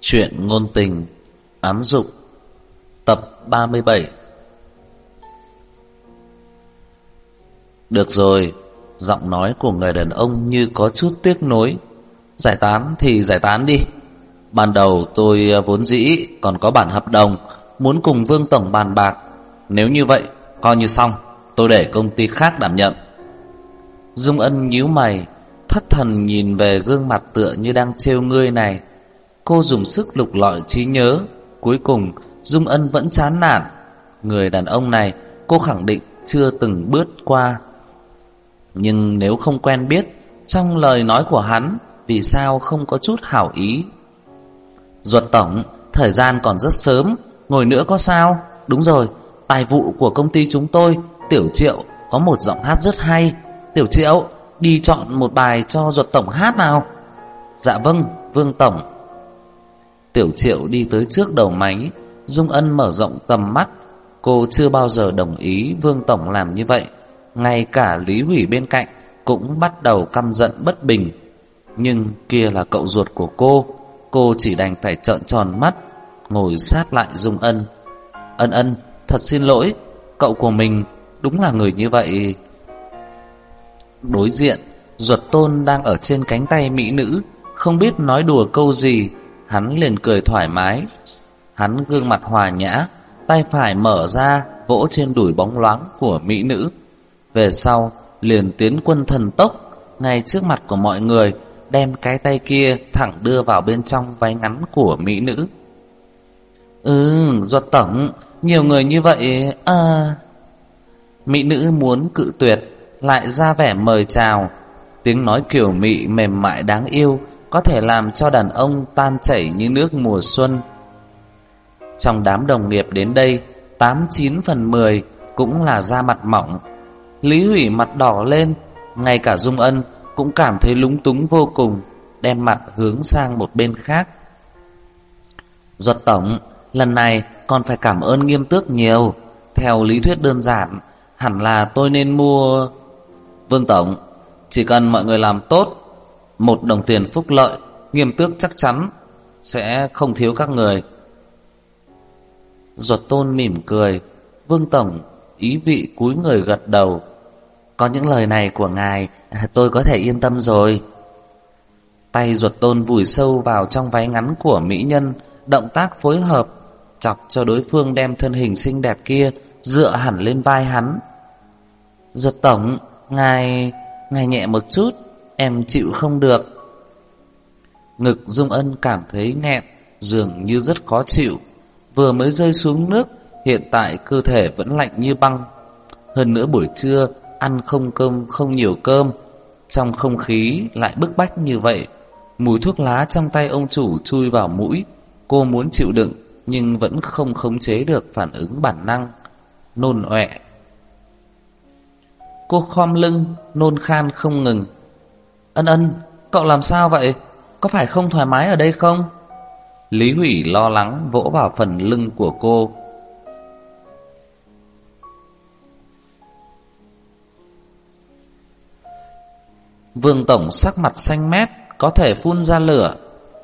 Chuyện ngôn tình, Ám dụng, Tập 37 Được rồi, Giọng nói của người đàn ông như có chút tiếc nối Giải tán thì giải tán đi. Ban đầu tôi ờ, vốn dĩ còn có bản hợp đồng, Muốn cùng Vương Tổng bàn bạc. Nếu như vậy, coi như xong, Tôi để công ty khác đảm nhận. Dung Ân nhíu mày, Thất thần nhìn về gương mặt tựa như đang trêu ngươi này. Cô dùng sức lục lọi trí nhớ. Cuối cùng, Dung Ân vẫn chán nản. Người đàn ông này, cô khẳng định chưa từng bước qua. Nhưng nếu không quen biết, Trong lời nói của hắn, Vì sao không có chút hảo ý? Ruột tổng, Thời gian còn rất sớm, Ngồi nữa có sao? Đúng rồi, Tài vụ của công ty chúng tôi, Tiểu Triệu, có một giọng hát rất hay. Tiểu Triệu, đi chọn một bài cho ruột tổng hát nào? Dạ vâng Vương Tổng. Tiểu Triệu đi tới trước đầu máy, Dung Ân mở rộng tầm mắt. Cô chưa bao giờ đồng ý Vương Tổng làm như vậy. Ngay cả Lý Hủy bên cạnh Cũng bắt đầu căm giận bất bình. Nhưng kia là cậu ruột của cô Cô chỉ đành phải trợn tròn mắt, Ngồi sát lại Dung Ân. Ân ân, Thật xin lỗi, Cậu của mình đúng là người như vậy. Đối diện Ruột tôn đang ở trên cánh tay mỹ nữ, Không biết nói đùa câu gì. Hắn liền cười thoải mái. Hắn gương mặt hòa nhã Tay phải mở ra Vỗ trên đùi bóng loáng của mỹ nữ. Về sau liền tiến quân thần tốc Ngay trước mặt của mọi người Đem cái tay kia thẳng đưa vào bên trong váy ngắn của mỹ nữ. Ừ, ruột tổng Nhiều người như vậy À. Mỹ nữ muốn cự tuyệt Lại ra vẻ mời chào. Tiếng nói kiểu mị mềm mại đáng yêu có thể làm cho đàn ông tan chảy như nước mùa xuân. Trong đám đồng nghiệp đến đây, tám chín phần mười cũng là da mặt mỏng. Lý Hủy mặt đỏ lên, Ngay cả Dung Ân cũng cảm thấy lúng túng vô cùng, Đem mặt hướng sang một bên khác. Duật tổng, Lần này còn phải cảm ơn nghiêm tước nhiều. Theo lý thuyết đơn giản, Hẳn là tôi nên mua. Vương Tổng, Chỉ cần mọi người làm tốt một đồng tiền phúc lợi, Nghiêm tước chắc chắn, Sẽ không thiếu các người. Ruột tôn mỉm cười, Vương Tổng ý vị cúi người gật đầu. Có những lời này của ngài, Tôi có thể yên tâm rồi. Tay ruột tôn vùi sâu vào trong váy ngắn của mỹ nhân, Động tác phối hợp, Chọc cho đối phương đem thân hình xinh đẹp kia Dựa hẳn lên vai hắn. Ruột tổng, Ngài Ngài nhẹ một chút. Em chịu không được. Ngực Dung Ân cảm thấy nghẹn, Dường như rất khó chịu. Vừa mới rơi xuống nước, Hiện tại cơ thể vẫn lạnh như băng. Hơn nữa buổi trưa, Ăn không cơm, không nhiều cơm. Trong không khí lại bức bách như vậy. Mùi thuốc lá trong tay ông chủ chui vào mũi. Cô muốn chịu đựng, Nhưng vẫn không khống chế được phản ứng bản năng. Nôn ọe. Cô khom lưng, Nôn khan không ngừng. Ân ân Cậu làm sao vậy? Có phải không thoải mái ở đây không? Lý Hủy lo lắng vỗ vào phần lưng của cô. Vương Tổng sắc mặt xanh mét Có thể phun ra lửa.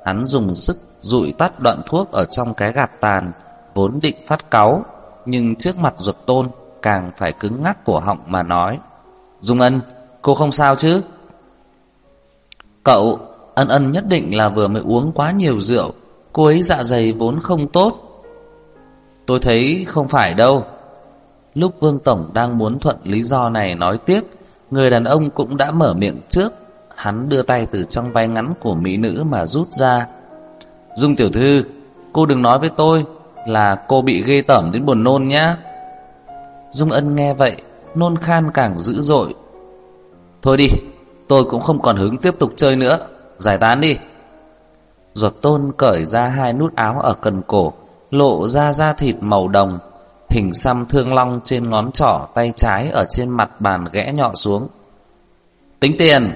Hắn dùng sức dụi tắt đoạn thuốc Ở trong cái gạt tàn Vốn định phát cáu Nhưng trước mặt ruột tôn Càng phải cứng ngắc cổ họng mà nói. Dung Ân Cô không sao chứ Cậu, Ân ân nhất định là vừa mới uống quá nhiều rượu. Cô ấy dạ dày vốn không tốt. Tôi thấy không phải đâu. Lúc Vương Tổng đang muốn thuận lý do này nói tiếp, Người đàn ông cũng đã mở miệng trước. Hắn đưa tay từ trong vai ngắn của mỹ nữ mà rút ra. Dung tiểu thư, Cô đừng nói với tôi Là cô bị ghê tởm đến buồn nôn nhá. Dung ân nghe vậy, Nôn khan càng dữ dội. Thôi đi Tôi cũng không còn hứng tiếp tục chơi nữa. Giải tán đi. Ruột tôn cởi ra hai nút áo ở cần cổ, Lộ ra da thịt màu đồng, Hình xăm thương long trên ngón trỏ tay trái Ở trên mặt bàn ghẽ nhọ xuống. Tính tiền.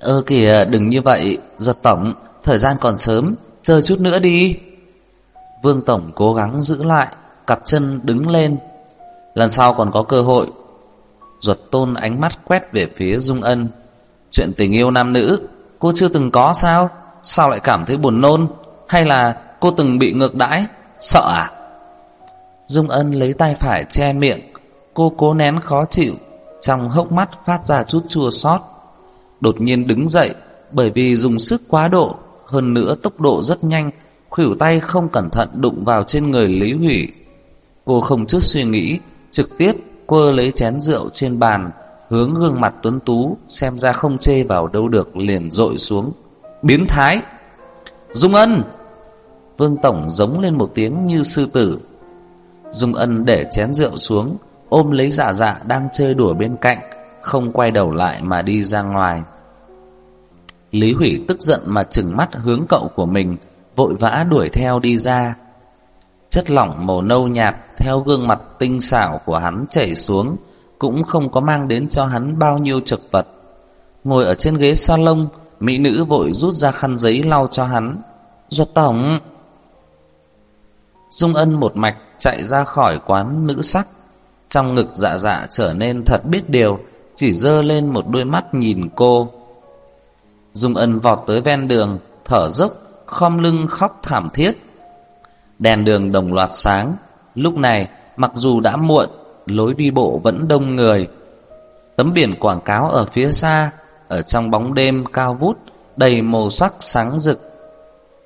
Ơ kìa, đừng như vậy, Ruột tổng, Thời gian còn sớm Chờ chút nữa đi. Vương tổng cố gắng giữ lại, Cặp chân đứng lên. Lần sau còn có cơ hội Ruột tôn ánh mắt quét về phía Dung Ân. Chuyện tình yêu nam nữ, Cô chưa từng có sao? Sao lại cảm thấy buồn nôn? Hay là cô từng bị ngược đãi? Sợ à? Dung Ân lấy tay phải che miệng. Cô cố nén khó chịu, Trong hốc mắt phát ra chút chua xót. Đột nhiên đứng dậy, Bởi vì dùng sức quá độ, Hơn nữa tốc độ rất nhanh, Khuỷu tay không cẩn thận đụng vào trên người Lý Hủy. Cô không chút suy nghĩ, Trực tiếp quơ lấy chén rượu trên bàn, Hướng gương mặt tuấn tú, Xem ra không chê vào đâu được, Liền dội xuống. Biến thái! Dung Ân! Vương Tổng giống lên một tiếng như sư tử. Dung Ân để chén rượu xuống, Ôm lấy dạ dạ đang chơi đùa bên cạnh, Không quay đầu lại mà đi ra ngoài. Lý Hủy tức giận mà chừng mắt hướng cậu của mình, Vội vã đuổi theo đi ra. Chất lỏng màu nâu nhạt Theo gương mặt tinh xảo của hắn chảy xuống, Cũng không có mang đến cho hắn bao nhiêu trực vật. Ngồi ở trên ghế salon, Mỹ nữ vội rút ra khăn giấy lau cho hắn. Ruột tổng. Dung Ân một mạch chạy ra khỏi quán nữ sắc. Trong ngực dạ dạ trở nên thật biết điều, Chỉ dơ lên một đôi mắt nhìn cô. Dung Ân vọt tới ven đường, Thở dốc, Khom lưng khóc thảm thiết. Đèn đường đồng loạt sáng Lúc này mặc dù đã muộn Lối đi bộ vẫn đông người Tấm biển quảng cáo ở phía xa Ở trong bóng đêm cao vút Đầy màu sắc sáng rực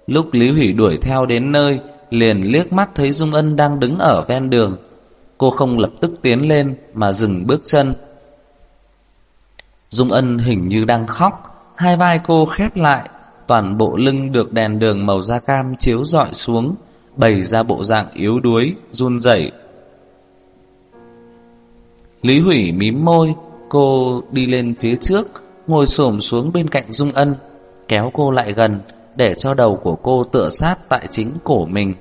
Lúc Lý Hủy đuổi theo đến nơi liền liếc mắt thấy Dung Ân đang đứng ở ven đường. Cô không lập tức tiến lên mà dừng bước chân. Dung Ân hình như đang khóc, hai vai cô khép lại, toàn bộ lưng được đèn đường màu da cam chiếu rọi xuống, bày ra bộ dạng yếu đuối, run rẩy. Lý Hủy mím môi, cô đi lên phía trước, ngồi xổm xuống bên cạnh Dung Ân, kéo cô lại gần, để cho đầu của cô tựa sát tại chính cổ mình.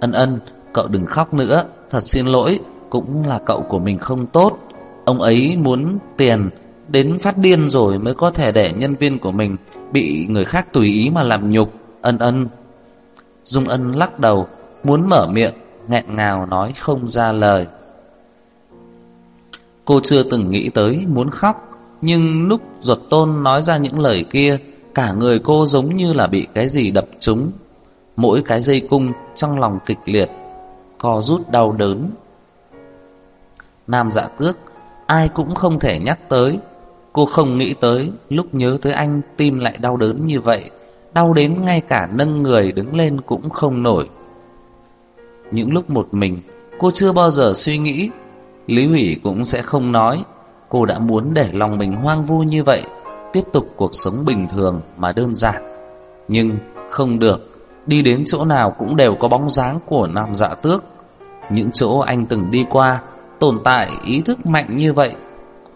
Ân ân, cậu đừng khóc nữa, thật xin lỗi, cũng là cậu của mình không tốt. Ông ấy muốn tiền, đến phát điên rồi mới có thể để nhân viên của mình bị người khác tùy ý mà làm nhục. Ân ân. Dung ân lắc đầu, muốn mở miệng, nghẹn ngào nói không ra lời. Cô chưa từng nghĩ tới muốn khóc, nhưng lúc ruột tôn nói ra những lời kia, Cả người cô giống như là bị cái gì đập trúng. Mỗi cái dây cung trong lòng kịch liệt Co rút đau đớn. Nam dạ tước Ai cũng không thể nhắc tới. Cô không nghĩ tới Lúc nhớ tới anh tim lại đau đớn như vậy. Đau đến ngay cả nâng người đứng lên cũng không nổi Những lúc một mình Cô chưa bao giờ suy nghĩ Lý Hủy cũng sẽ không nói Cô đã muốn để lòng mình hoang vu như vậy tiếp tục cuộc sống bình thường mà đơn giản. Nhưng không được, đi đến chỗ nào cũng đều có bóng dáng của nam dạ tước. Những chỗ anh từng đi qua, tồn tại ý thức mạnh như vậy.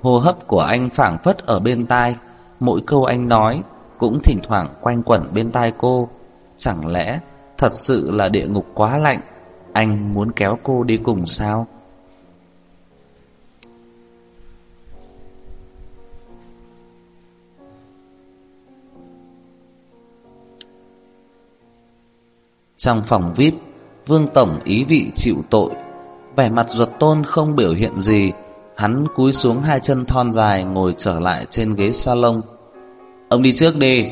Hô hấp của anh phảng phất ở bên tai, mỗi câu anh nói cũng thỉnh thoảng quanh quẩn bên tai cô. Chẳng lẽ thật sự là địa ngục quá lạnh, anh muốn kéo cô đi cùng sao? Trong phòng VIP, Vương Tổng ý vị chịu tội. Vẻ mặt ruột tôn không biểu hiện gì, hắn cúi xuống hai chân thon dài ngồi trở lại trên ghế salon. Ông đi trước đi.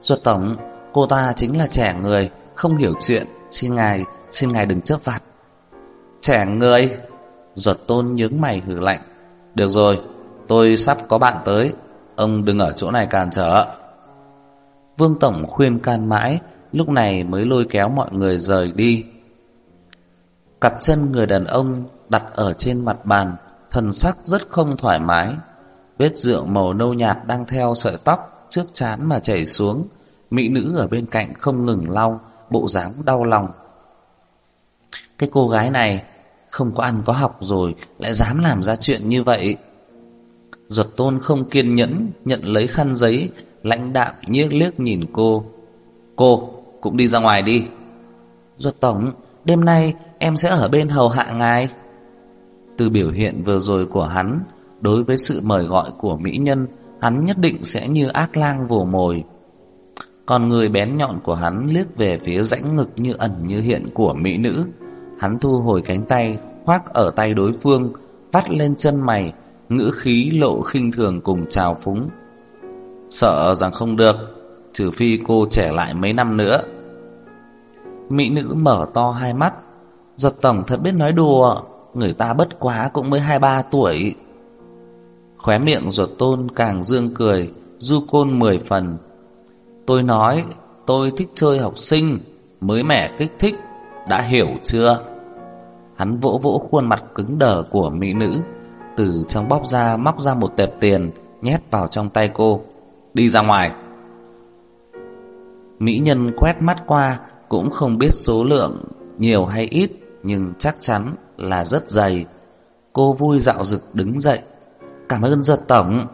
Ruột Tổng, cô ta chính là trẻ người, không hiểu chuyện, xin ngài, xin ngài đừng chớp vặt. Trẻ người? Ruột tôn nhướng mày hử lạnh. Được rồi, tôi sắp có bạn tới, ông đừng ở chỗ này cản trở. Vương Tổng khuyên can mãi, lúc này mới lôi kéo mọi người rời đi. Cặp chân người đàn ông đặt ở trên mặt bàn, thần sắc rất không thoải mái. Vết rượu màu nâu nhạt đang theo sợi tóc trước chán mà chảy xuống, mỹ nữ ở bên cạnh không ngừng lau, bộ dáng đau lòng. Cái cô gái này không có ăn có học rồi lại dám làm ra chuyện như vậy. Ruột tôn không kiên nhẫn nhận lấy khăn giấy, lãnh đạm nhiếc liếc nhìn cô. Cô, cũng đi ra ngoài đi. Ruột tổng, đêm nay em sẽ ở bên hầu hạ ngài. Từ biểu hiện vừa rồi của hắn, đối với sự mời gọi của mỹ nhân, hắn nhất định sẽ như ác lang vồ mồi. Còn người bén nhọn của hắn liếc về phía rãnh ngực như ẩn như hiện của mỹ nữ. Hắn thu hồi cánh tay, khoác ở tay đối phương, vắt lên chân mày, ngữ khí lộ khinh thường cùng trào phúng. Sợ rằng không được, Trừ phi cô trẻ lại mấy năm nữa Mỹ nữ mở to hai mắt Giật tổng thật biết nói đùa Người ta bất quá cũng mới hai ba tuổi Khóe miệng ruột tôn càng dương cười, Du côn mười phần. Tôi nói, Tôi thích chơi học sinh, Mới mẻ kích thích, Đã hiểu chưa? Hắn vỗ vỗ khuôn mặt cứng đờ của mỹ nữ, Từ trong bóp ra, móc ra một tệp tiền, Nhét vào trong tay cô. Đi ra ngoài. Mỹ nhân quét mắt qua, Cũng không biết số lượng, Nhiều hay ít, Nhưng chắc chắn là rất dày. Cô vui dạo dực đứng dậy Cảm ơn Duật tổng.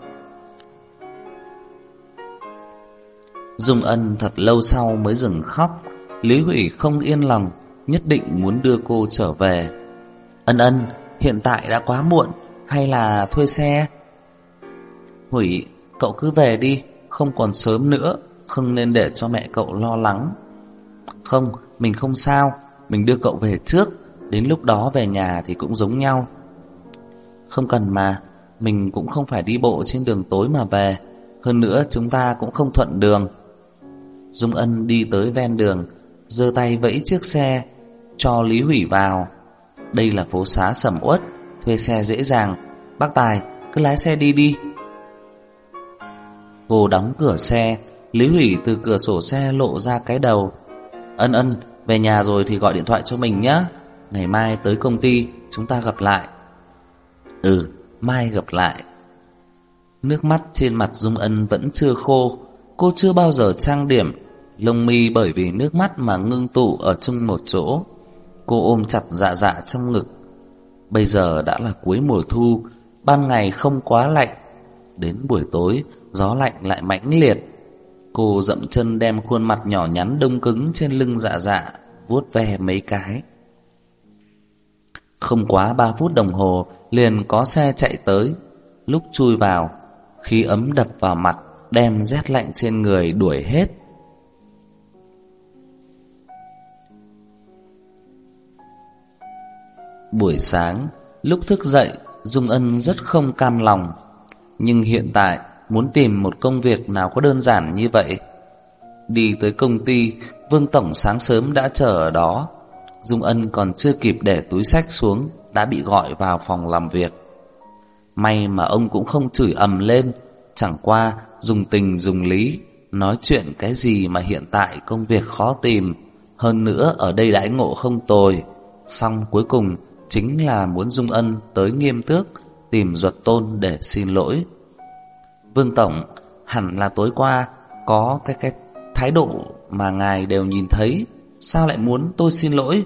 Dung Ân thật lâu sau mới dừng khóc. Lý Hủy không yên lòng, Nhất định muốn đưa cô trở về. Ân ân, Hiện tại đã quá muộn, Hay là thuê xe? Hủy, Cậu cứ về đi, Không còn sớm nữa, Không nên để cho mẹ cậu lo lắng. Không, Mình không sao, Mình đưa cậu về trước, Đến lúc đó về nhà thì cũng giống nhau. Không cần mà mình cũng không phải đi bộ trên đường tối mà về. Hơn nữa, chúng ta cũng không thuận đường. Dung Ân đi tới ven đường, giơ tay vẫy chiếc xe Cho Lý Hủy vào. Đây là phố xá sầm uất, Thuê xe dễ dàng. Bác Tài, cứ lái xe đi đi. Cô đóng cửa xe, Lý Hủy từ cửa sổ xe lộ ra cái đầu. Ân ân, Về nhà rồi thì gọi điện thoại cho mình nhé Ngày mai tới công ty, Chúng ta gặp lại. Ừ mai gặp lại. Nước mắt trên mặt Dung Ân vẫn chưa khô, Cô chưa bao giờ trang điểm, Lông mi bởi vì nước mắt mà ngưng tụ ở chung một chỗ. Cô ôm chặt dạ dạ trong ngực. Bây giờ đã là cuối mùa thu, Ban ngày không quá lạnh. Đến buổi tối, Gió lạnh lại mãnh liệt. Cô dậm chân đem khuôn mặt nhỏ nhắn đông cứng trên lưng dạ dạ vuốt ve mấy cái. Không quá ba phút đồng hồ Liền có xe chạy tới. Lúc chui vào, khí ấm đập vào mặt, Đem rét lạnh trên người đuổi hết. Buổi sáng, Lúc thức dậy, Dung Ân rất không cam lòng. Nhưng hiện tại, Muốn tìm một công việc nào có đơn giản như vậy. Đi tới công ty, Vương Tổng sáng sớm đã chờ ở đó. Dung Ân còn chưa kịp để túi sách xuống. Đã bị gọi vào phòng làm việc. May mà ông cũng không chửi ầm lên, Chẳng qua dùng tình dùng lý, Nói chuyện cái gì mà hiện tại công việc khó tìm. Hơn nữa, ở đây đãi ngộ không tồi. Xong cuối cùng, chính là muốn Dung Ân tới nghiêm tước, Tìm ruột tôn để xin lỗi. Vương Tổng, hẳn là tối qua có cái cái thái độ mà ngài đều nhìn thấy. Sao lại muốn tôi xin lỗi?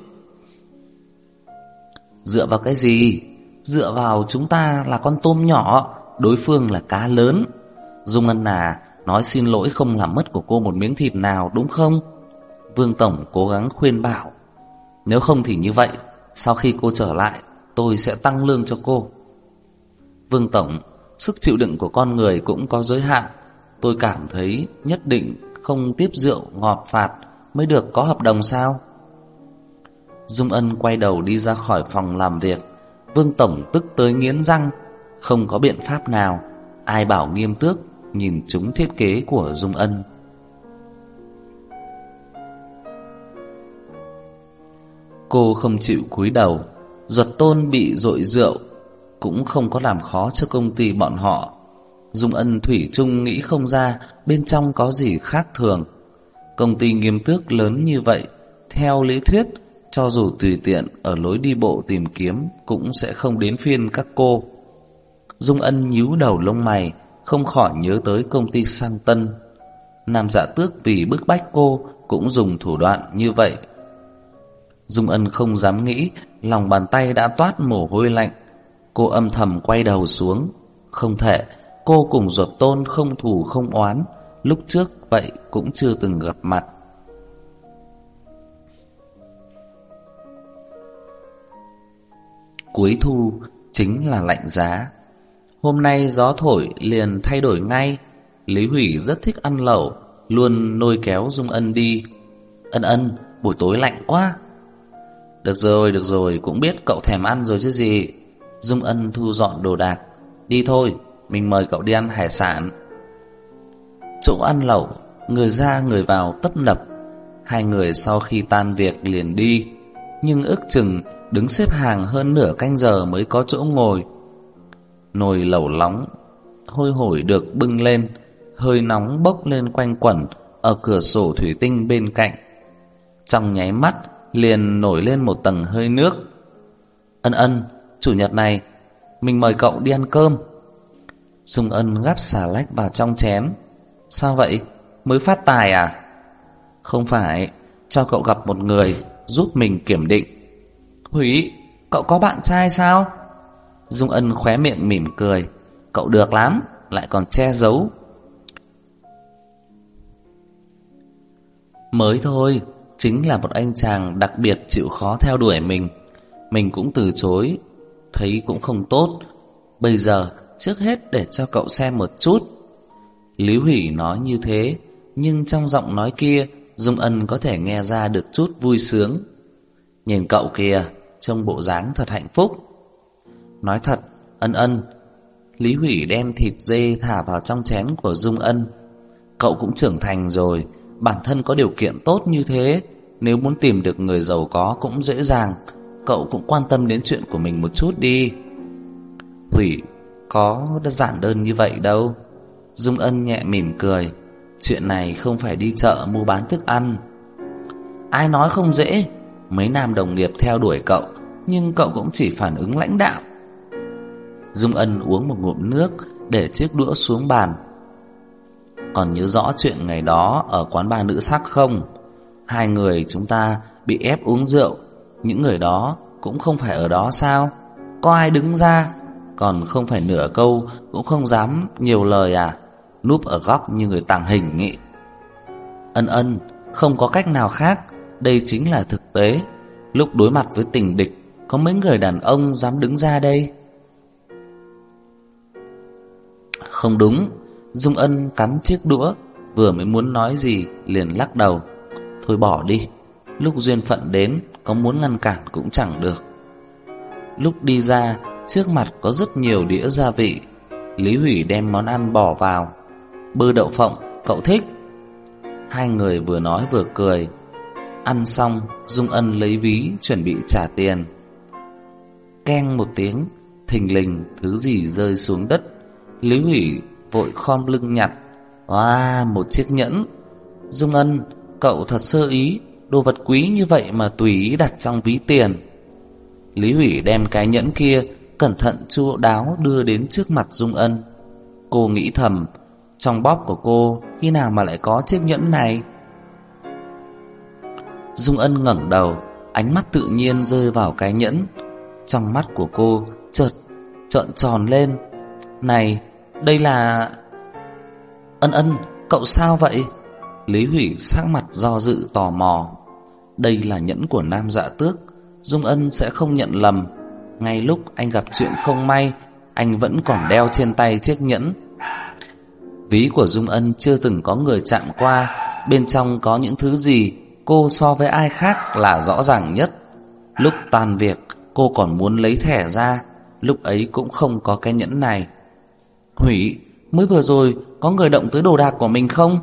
Dựa vào cái gì? Dựa vào chúng ta là con tôm nhỏ, Đối phương là cá lớn. Dung ngân à Nói xin lỗi không làm mất của cô một miếng thịt nào, đúng không? Vương Tổng cố gắng khuyên bảo. Nếu không thì như vậy, Sau khi cô trở lại, Tôi sẽ tăng lương cho cô. Vương Tổng, Sức chịu đựng của con người cũng có giới hạn. Tôi cảm thấy nhất định không tiếp rượu, ngọt phạt Mới được có hợp đồng sao? Dung Ân quay đầu đi ra khỏi phòng làm việc. Vương Tổng tức tới nghiến răng, Không có biện pháp nào. Ai bảo nghiêm tước, Nhìn chúng thiết kế của Dung Ân. Cô không chịu cúi đầu Giật tôn bị dội rượu, Cũng không có làm khó cho công ty bọn họ. Dung Ân Thủy Trung nghĩ không ra Bên trong có gì khác thường. Công ty nghiêm tước lớn như vậy, Theo lý thuyết cho dù tùy tiện ở lối đi bộ tìm kiếm Cũng sẽ không đến phiên các cô. Dung Ân nhíu đầu lông mày, Không khỏi nhớ tới công ty sang tân. Nam dạ tước vì bức bách cô Cũng dùng thủ đoạn như vậy. Dung Ân không dám nghĩ, Lòng bàn tay đã toát mồ hôi lạnh. Cô âm thầm quay đầu xuống. Không thể, Cô cùng ruột tôn không thù không oán. Lúc trước vậy cũng chưa từng gặp mặt. Cuối thu chính là lạnh giá. Hôm nay gió thổi liền thay đổi ngay. Lý Hủy rất thích ăn lẩu Luôn lôi kéo Dung Ân đi. Ân ân, buổi tối lạnh quá. Được rồi, được rồi, cũng biết cậu thèm ăn rồi chứ gì. Dung Ân thu dọn đồ đạc. Đi thôi, mình mời cậu đi ăn hải sản. Chỗ ăn lẩu người ra người vào tấp nập. Hai người sau khi tan việc liền đi, nhưng ước chừng đứng xếp hàng hơn nửa canh giờ mới có chỗ ngồi. Nồi lẩu nóng hôi hổi được bưng lên, hơi nóng bốc lên quanh quẩn ở cửa sổ thủy tinh bên cạnh. Trong nháy mắt liền nổi lên một tầng hơi nước. Ân ân, chủ nhật này mình mời cậu đi ăn cơm. Sung ân gắp xà lách vào trong chén. Sao vậy? Mới phát tài à? Không phải, cho cậu gặp một người giúp mình kiểm định. Hủy, cậu có bạn trai sao? Dung ân khóe miệng mỉm cười. Cậu được lắm, lại còn che giấu. Mới thôi, chính là một anh chàng đặc biệt chịu khó theo đuổi mình. Mình cũng từ chối, thấy cũng không tốt. Bây giờ, trước hết để cho cậu xem một chút. Lý Hủy nói như thế, nhưng trong giọng nói kia, Dung Ân có thể nghe ra được chút vui sướng. Nhìn cậu kìa, trông bộ dáng thật hạnh phúc. Nói thật, ân ân, Lý Hủy đem thịt dê thả vào trong chén của Dung Ân. Cậu cũng trưởng thành rồi, bản thân có điều kiện tốt như thế, nếu muốn tìm được người giàu có cũng dễ dàng, cậu cũng quan tâm đến chuyện của mình một chút đi. Hủy có giản đơn như vậy đâu. Dung Ân nhẹ mỉm cười, chuyện này không phải đi chợ mua bán thức ăn. Ai nói không dễ, mấy nam đồng nghiệp theo đuổi cậu, nhưng cậu cũng chỉ phản ứng lãnh đạo. Dung Ân uống một ngụm nước để chiếc đũa xuống bàn. Còn nhớ rõ chuyện ngày đó ở quán bar nữ sắc không? Hai người chúng ta bị ép uống rượu, những người đó cũng không phải ở đó sao? Có ai đứng ra, còn không phải nửa câu cũng không dám nhiều lời à? Núp ở góc như người tàng hình nghị. Ân ân, không có cách nào khác, đây chính là thực tế. Lúc đối mặt với tình địch, có mấy người đàn ông dám đứng ra đây? Không đúng, Dung Ân cắn chiếc đũa, vừa mới muốn nói gì liền lắc đầu. Thôi bỏ đi, lúc duyên phận đến, có muốn ngăn cản cũng chẳng được. Lúc đi ra, trước mặt có rất nhiều đĩa gia vị. Lý Hủy đem món ăn bỏ vào. Bơ đậu phộng, cậu thích. Hai người vừa nói vừa cười. Ăn xong, Dung Ân lấy ví chuẩn bị trả tiền. Keng một tiếng, thình lình thứ gì rơi xuống đất. Lý Hủy vội khom lưng nhặt. Wow, một chiếc nhẫn. Dung Ân, cậu thật sơ ý Đồ vật quý như vậy mà tùy ý đặt trong ví tiền. Lý Hủy đem cái nhẫn kia Cẩn thận chu đáo đưa đến trước mặt Dung Ân. Cô nghĩ thầm Trong bóp của cô Khi nào mà lại có chiếc nhẫn này? Dung Ân ngẩng đầu Ánh mắt tự nhiên rơi vào cái nhẫn Trong mắt của cô chợt trợn tròn lên Này đây là... Ân ân, cậu sao vậy? Lý Hủy sắc mặt do dự tò mò. Đây là nhẫn của nam dạ tước, Dung Ân sẽ không nhận lầm. Ngay lúc anh gặp chuyện không may, anh vẫn còn đeo trên tay chiếc nhẫn. Ví của Dung Ân chưa từng có người chạm qua, bên trong có những thứ gì cô so với ai khác là rõ ràng nhất. Lúc tan việc, cô còn muốn lấy thẻ ra, lúc ấy cũng không có cái nhẫn này. Hủy, mới vừa rồi có người động tới đồ đạc của mình không?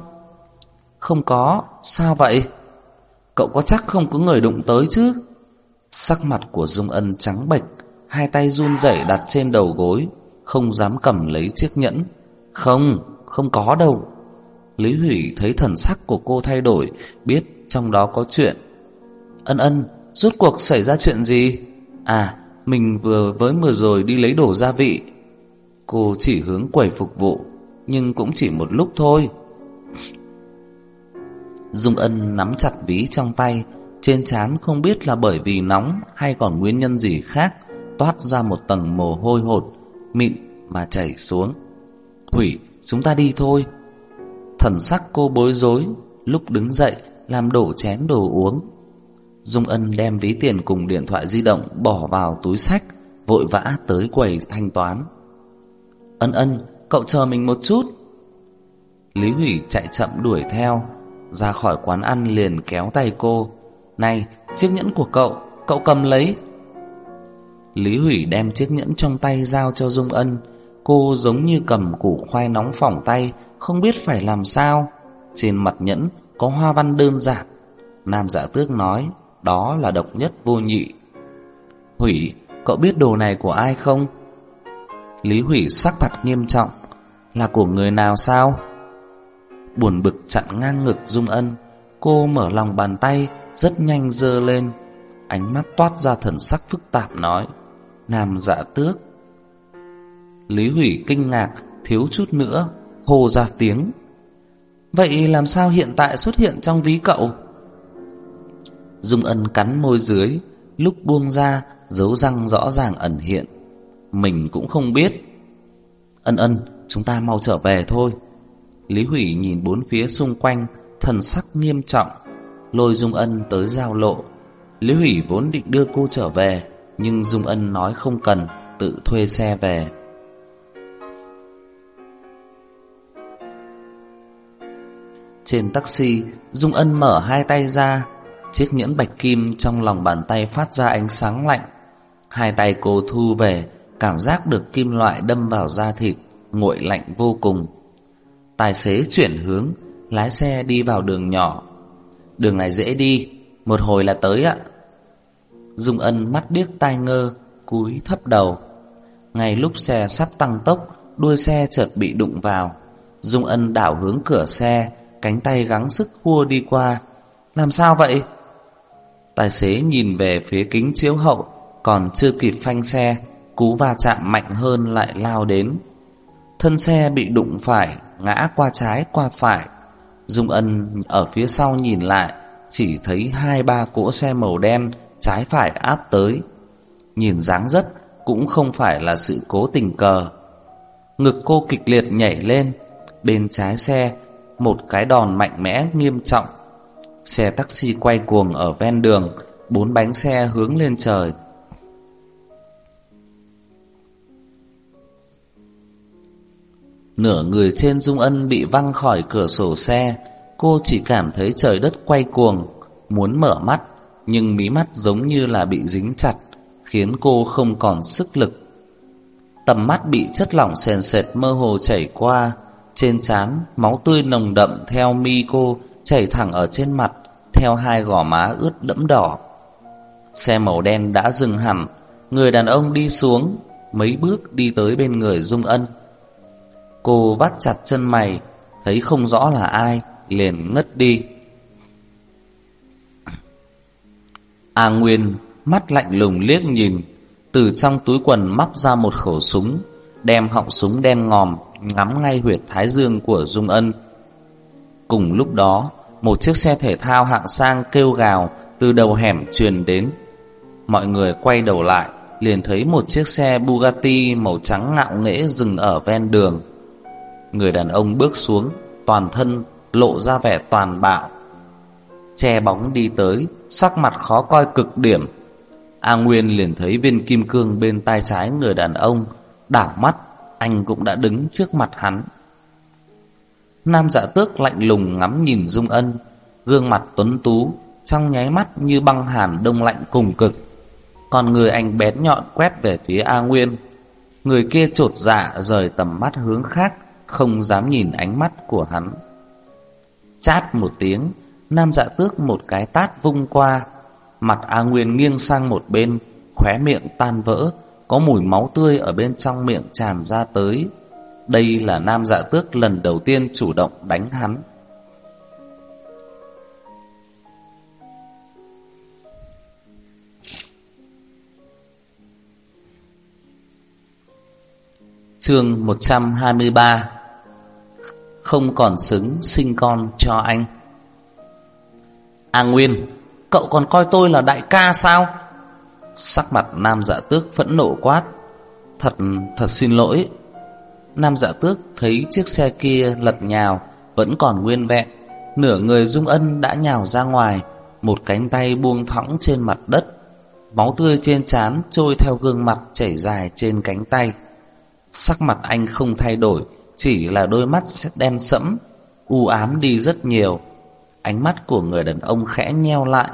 Không có, sao vậy? Cậu có chắc không có người đụng tới chứ? Sắc mặt của Dung Ân trắng bệch, hai tay run rẩy đặt trên đầu gối, không dám cầm lấy chiếc nhẫn. Không, không có đâu. Lý Hủy thấy thần sắc của cô thay đổi, biết trong đó có chuyện. Ân ân, rốt cuộc xảy ra chuyện gì? À, mình vừa với vừa rồi đi lấy đồ gia vị, Cô chỉ hướng quầy phục vụ Nhưng cũng chỉ một lúc thôi Dung Ân nắm chặt ví trong tay Trên trán không biết là bởi vì nóng Hay còn nguyên nhân gì khác Toát ra một tầng mồ hôi hột Mịn mà chảy xuống Hủy chúng ta đi thôi Thần sắc cô bối rối Lúc đứng dậy làm đổ chén đồ uống Dung Ân đem ví tiền cùng điện thoại di động Bỏ vào túi sách Vội vã tới quầy thanh toán Ân ân, cậu chờ mình một chút. Lý Hủy chạy chậm đuổi theo, ra khỏi quán ăn liền kéo tay cô. Này, chiếc nhẫn của cậu, cậu cầm lấy. Lý Hủy đem chiếc nhẫn trong tay giao cho Dung Ân. Cô giống như cầm củ khoai nóng phỏng tay, không biết phải làm sao. Trên mặt nhẫn có hoa văn đơn giản. Nam giả tước nói, Đó là độc nhất vô nhị. Hủy, Cậu biết đồ này của ai không? Lý Hủy sắc mặt nghiêm trọng, Là của người nào sao? Buồn bực chặn ngang ngực Dung Ân, Cô mở lòng bàn tay, Rất nhanh dơ lên. Ánh mắt toát ra thần sắc phức tạp nói, Nam dạ tước. Lý Hủy kinh ngạc, Thiếu chút nữa Hồ ra tiếng. Vậy làm sao hiện tại xuất hiện trong ví cậu? Dung Ân cắn môi dưới, Lúc buông ra, Dấu răng rõ ràng ẩn hiện. Mình cũng không biết. Ân ân, chúng ta mau trở về thôi. Lý Hủy nhìn bốn phía xung quanh, Thần sắc nghiêm trọng. Lôi Dung Ân tới giao lộ. Lý Hủy vốn định đưa cô trở về, Nhưng Dung Ân nói không cần, Tự thuê xe về. Trên taxi, Dung Ân mở hai tay ra. Chiếc nhẫn bạch kim trong lòng bàn tay phát ra ánh sáng lạnh. Hai tay cô thu về, Cảm giác được kim loại đâm vào da thịt, Nguội lạnh vô cùng. Tài xế chuyển hướng, Lái xe đi vào đường nhỏ. Đường này dễ đi, Một hồi là tới ạ. Dung ân mắt điếc tai ngơ, Cúi thấp đầu. Ngay lúc xe sắp tăng tốc, Đuôi xe chợt bị đụng vào. Dung ân đảo hướng cửa xe Cánh tay gắng sức khua đi qua. Làm sao vậy? Tài xế nhìn về phía kính chiếu hậu, Còn chưa kịp phanh xe, Cú va chạm mạnh hơn lại lao đến. Thân xe bị đụng phải, Ngã qua trái, qua phải. Dung Ân ở phía sau nhìn lại, Chỉ thấy hai ba cỗ xe màu đen Trái phải áp tới. Nhìn dáng dấp Cũng không phải là sự cố tình cờ. Ngực cô kịch liệt nhảy lên, Bên trái xe một cái đòn mạnh mẽ, nghiêm trọng. Xe taxi quay cuồng ở ven đường, Bốn bánh xe hướng lên trời. Nửa người trên Dung Ân bị văng khỏi cửa sổ xe. Cô chỉ cảm thấy trời đất quay cuồng, Muốn mở mắt, Nhưng mí mắt giống như là bị dính chặt, Khiến cô không còn sức lực. Tầm mắt bị chất lỏng sền sệt mơ hồ chảy qua trên trán, máu tươi nồng đậm theo mi cô Chảy thẳng ở trên mặt, Theo hai gò má ướt đẫm đỏ. Xe màu đen đã dừng hẳn, Người đàn ông đi xuống, Mấy bước đi tới bên người Dung Ân. Cô vắt chặt chân mày, Thấy không rõ là ai, Liền ngất đi. A Nguyên Mắt lạnh lùng liếc nhìn, Từ trong túi quần móc ra một khẩu súng. Đem họng súng đen ngòm Ngắm ngay huyệt thái dương của Dung Ân. Cùng lúc đó, Một chiếc xe thể thao hạng sang kêu gào Từ đầu hẻm truyền đến. Mọi người quay đầu lại, Liền thấy một chiếc xe Bugatti màu trắng ngạo nghễ dừng ở ven đường. Người đàn ông bước xuống, Toàn thân lộ ra vẻ toàn bạo. Che bóng đi tới, Sắc mặt khó coi cực điểm. A Nguyên liền thấy viên kim cương bên tay trái người đàn ông Đảo mắt Anh cũng đã đứng trước mặt hắn Nam dạ tước lạnh lùng ngắm nhìn Dung Ân Gương mặt tuấn tú Trong nháy mắt như băng hàn đông lạnh cùng cực Còn người anh bén nhọn quét về phía A Nguyên Người kia trột dạ rời tầm mắt hướng khác không dám nhìn ánh mắt của hắn. Chát một tiếng, nam dạ tước một cái tát vung qua, mặt A Nguyên nghiêng sang một bên, khóe miệng tan vỡ, có mùi máu tươi ở bên trong miệng tràn ra tới. Đây là nam dạ tước lần đầu tiên chủ động đánh hắn. Chương 123 không còn xứng sinh con cho anh. A Nguyên, cậu còn coi tôi là đại ca sao? Sắc mặt nam dạ tước phẫn nộ quát. Thật, thật xin lỗi. Nam dạ tước thấy chiếc xe kia lật nhào, vẫn còn nguyên vẹn. Nửa người Dung Ân đã nhào ra ngoài, một cánh tay buông thõng trên mặt đất. Máu tươi trên trán trôi theo gương mặt chảy dài trên cánh tay. Sắc mặt anh không thay đổi, chỉ là đôi mắt đen sẫm, u ám đi rất nhiều. Ánh mắt của người đàn ông khẽ nheo lại.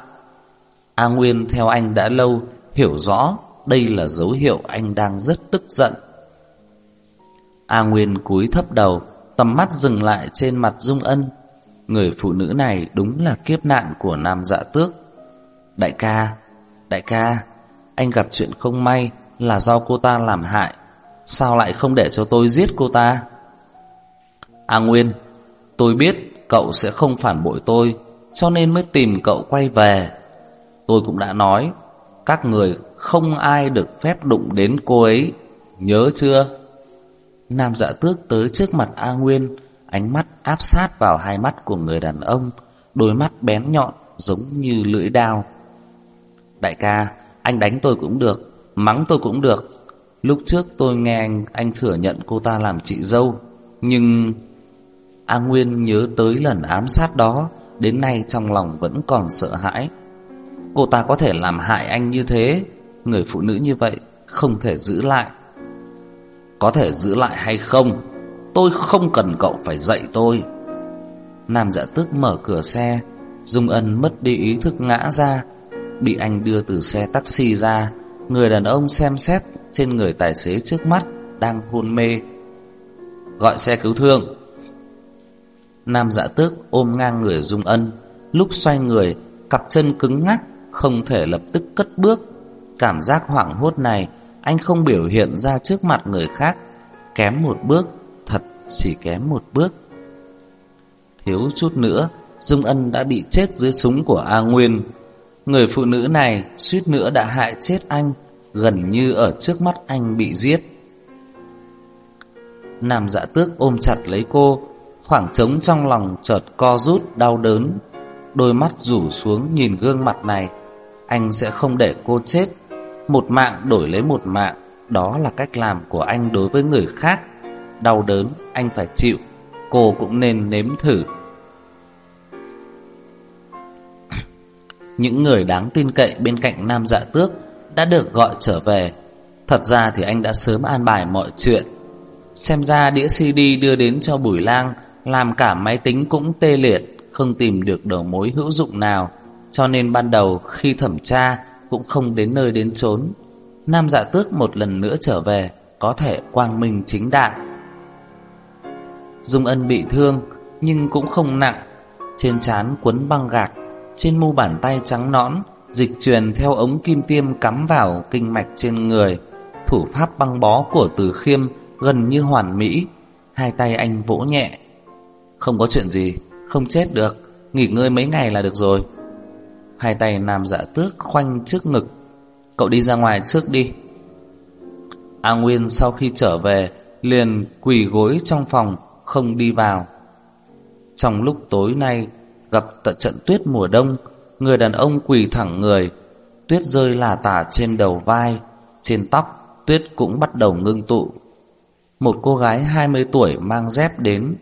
A Nguyên theo anh đã lâu, hiểu rõ đây là dấu hiệu anh đang rất tức giận. A Nguyên cúi thấp đầu, tầm mắt dừng lại trên mặt Dung Ân. Người phụ nữ này đúng là kiếp nạn của nam dạ tước Đại ca Đại ca Anh gặp chuyện không may Là do cô ta làm hại Sao lại không để cho tôi giết cô ta A Nguyên Tôi biết cậu sẽ không phản bội tôi Cho nên mới tìm cậu quay về Tôi cũng đã nói các người không ai được phép đụng đến cô ấy. Nhớ chưa? Nam dạ tước tới trước mặt A Nguyên Ánh mắt áp sát vào hai mắt của người đàn ông Đôi mắt bén nhọn giống như lưỡi dao Đại ca Anh đánh tôi cũng được Mắng tôi cũng được. Lúc trước tôi nghe anh, anh thừa nhận cô ta làm chị dâu Nhưng A Nguyên nhớ tới lần ám sát đó Đến nay trong lòng vẫn còn sợ hãi. Cô ta có thể làm hại anh như thế, Người phụ nữ như vậy Không thể giữ lại. Có thể giữ lại hay không, Tôi không cần cậu phải dạy tôi. Nam dạ tức mở cửa xe, Dung Ân mất đi ý thức ngã ra, Bị anh đưa từ xe taxi ra. Người đàn ông xem xét Trên người tài xế trước mắt Đang hôn mê. Gọi xe cứu thương. Nam dạ tước ôm ngang người Dung Ân, Lúc xoay người, Cặp chân cứng ngắc không thể lập tức cất bước. Cảm giác hoảng hốt này, Anh không biểu hiện ra trước mặt người khác. Kém một bước, Thật chỉ kém một bước. Thiếu chút nữa Dung Ân đã bị chết dưới súng của A Nguyên. Người phụ nữ này suýt nữa đã hại chết anh, Gần như ở trước mắt anh bị giết. Nam dạ tước ôm chặt lấy cô, Khoảng trống trong lòng chợt co rút, đau đớn. Đôi mắt rủ xuống nhìn gương mặt này. Anh sẽ không để cô chết. Một mạng đổi lấy một mạng, Đó là cách làm của anh đối với người khác. Đau đớn, anh phải chịu. Cô cũng nên nếm thử. Những người đáng tin cậy bên cạnh Nam Dạ Tước Đã được gọi trở về. Thật ra thì anh đã sớm an bài mọi chuyện. Xem ra đĩa CD đưa đến cho Bùi Lang Làm cả máy tính cũng tê liệt, Không tìm được đầu mối hữu dụng nào. Cho nên ban đầu khi thẩm tra Cũng không đến nơi đến chốn. Nam Dạ Tước một lần nữa trở về, Có thể quang minh chính đại Dung Ân bị thương, Nhưng cũng không nặng. Trên trán quấn băng gạc, Trên mu bàn tay trắng nõn, Dịch truyền theo ống kim tiêm cắm vào kinh mạch trên người. Thủ pháp băng bó của Từ Khiêm Gần như hoàn mỹ. Hai tay anh vỗ nhẹ. Không có chuyện gì, Không chết được. Nghỉ ngơi mấy ngày là được rồi. Hai tay nam dạ tước khoanh trước ngực Cậu đi ra ngoài trước đi A Nguyên sau khi trở về liền quỳ gối trong phòng không đi vào. Trong lúc tối nay gặp tận trận tuyết mùa đông, người đàn ông quỳ thẳng người, tuyết rơi là tả trên đầu vai, trên tóc tuyết cũng bắt đầu ngưng tụ. Một cô gái 20 tuổi mang dép đến,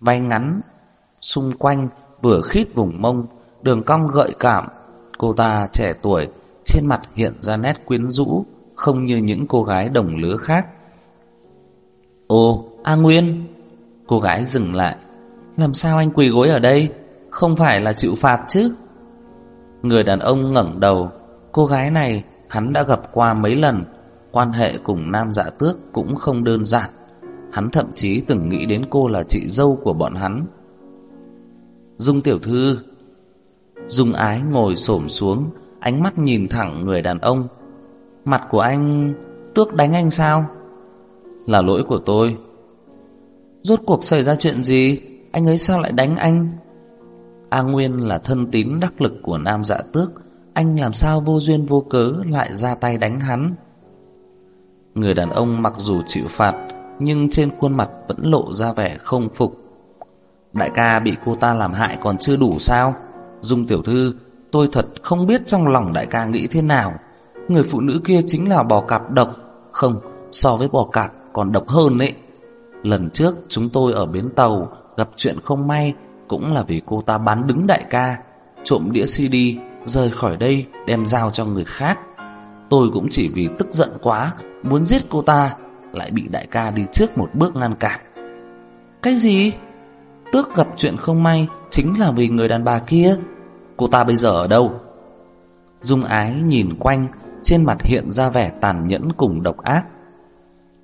vai ngắn, xung quanh vừa khít vùng mông, đường cong gợi cảm. Cô ta trẻ tuổi, trên mặt hiện ra nét quyến rũ, không như những cô gái đồng lứa khác. Ồ, A Nguyên, Cô gái dừng lại. Làm sao anh quỳ gối ở đây? Không phải là chịu phạt chứ? Người đàn ông ngẩng đầu. Cô gái này hắn đã gặp qua mấy lần. Quan hệ cùng nam dạ tước cũng không đơn giản. Hắn thậm chí từng nghĩ đến cô là chị dâu của bọn hắn. Dung tiểu thư Dung ái ngồi xổm xuống, Ánh mắt nhìn thẳng người đàn ông. Mặt của anh, Tước đánh anh sao? Là lỗi của tôi. Rốt cuộc xảy ra chuyện gì? Anh ấy sao lại đánh anh? A Nguyên là thân tín đắc lực của Nam Dạ Tước. Anh làm sao vô duyên vô cớ Lại ra tay đánh hắn? Người đàn ông mặc dù chịu phạt, Nhưng trên khuôn mặt vẫn lộ ra vẻ không phục. Đại ca bị cô ta làm hại còn chưa đủ sao? Dung tiểu thư Tôi thật không biết trong lòng đại ca nghĩ thế nào Người phụ nữ kia chính là bò cạp độc Không, so với bò cạp còn độc hơn ấy Lần trước chúng tôi ở bến tàu gặp chuyện không may cũng là vì cô ta bán đứng đại ca, trộm đĩa CD, rời khỏi đây đem giao cho người khác. Tôi cũng chỉ vì tức giận quá, muốn giết cô ta, lại bị đại ca đi trước một bước ngăn cản. Cái gì? Tước gặp chuyện không may chính là vì người đàn bà kia. Cô ta bây giờ ở đâu? Dung ái nhìn quanh, trên mặt hiện ra vẻ tàn nhẫn cùng độc ác.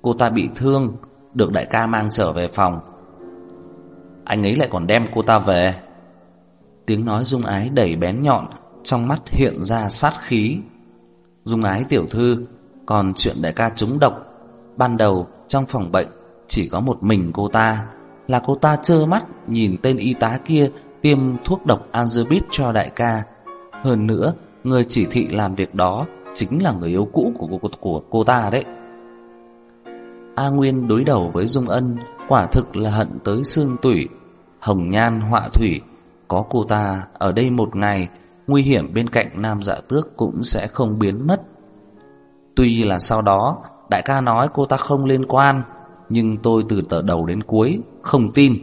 Cô ta bị thương, được đại ca mang trở về phòng. Anh ấy lại còn đem cô ta về Tiếng nói dung ái đầy bén nhọn Trong mắt hiện ra sát khí Dung ái tiểu thư Còn chuyện đại ca trúng độc Ban đầu trong phòng bệnh Chỉ có một mình cô ta là cô ta trơ mắt nhìn tên y tá kia Tiêm thuốc độc Angerbit cho đại ca. Hơn nữa Người chỉ thị làm việc đó Chính là người yêu cũ của, của, của cô ta đấy. A Nguyên đối đầu với Dung Ân Quả thực là hận tới xương tủy. Hồng Nhan họa thủy Có cô ta ở đây một ngày Nguy hiểm bên cạnh Nam Dạ Tước Cũng sẽ không biến mất. Tuy là sau đó Đại ca nói cô ta không liên quan Nhưng tôi từ tờ đầu đến cuối không tin.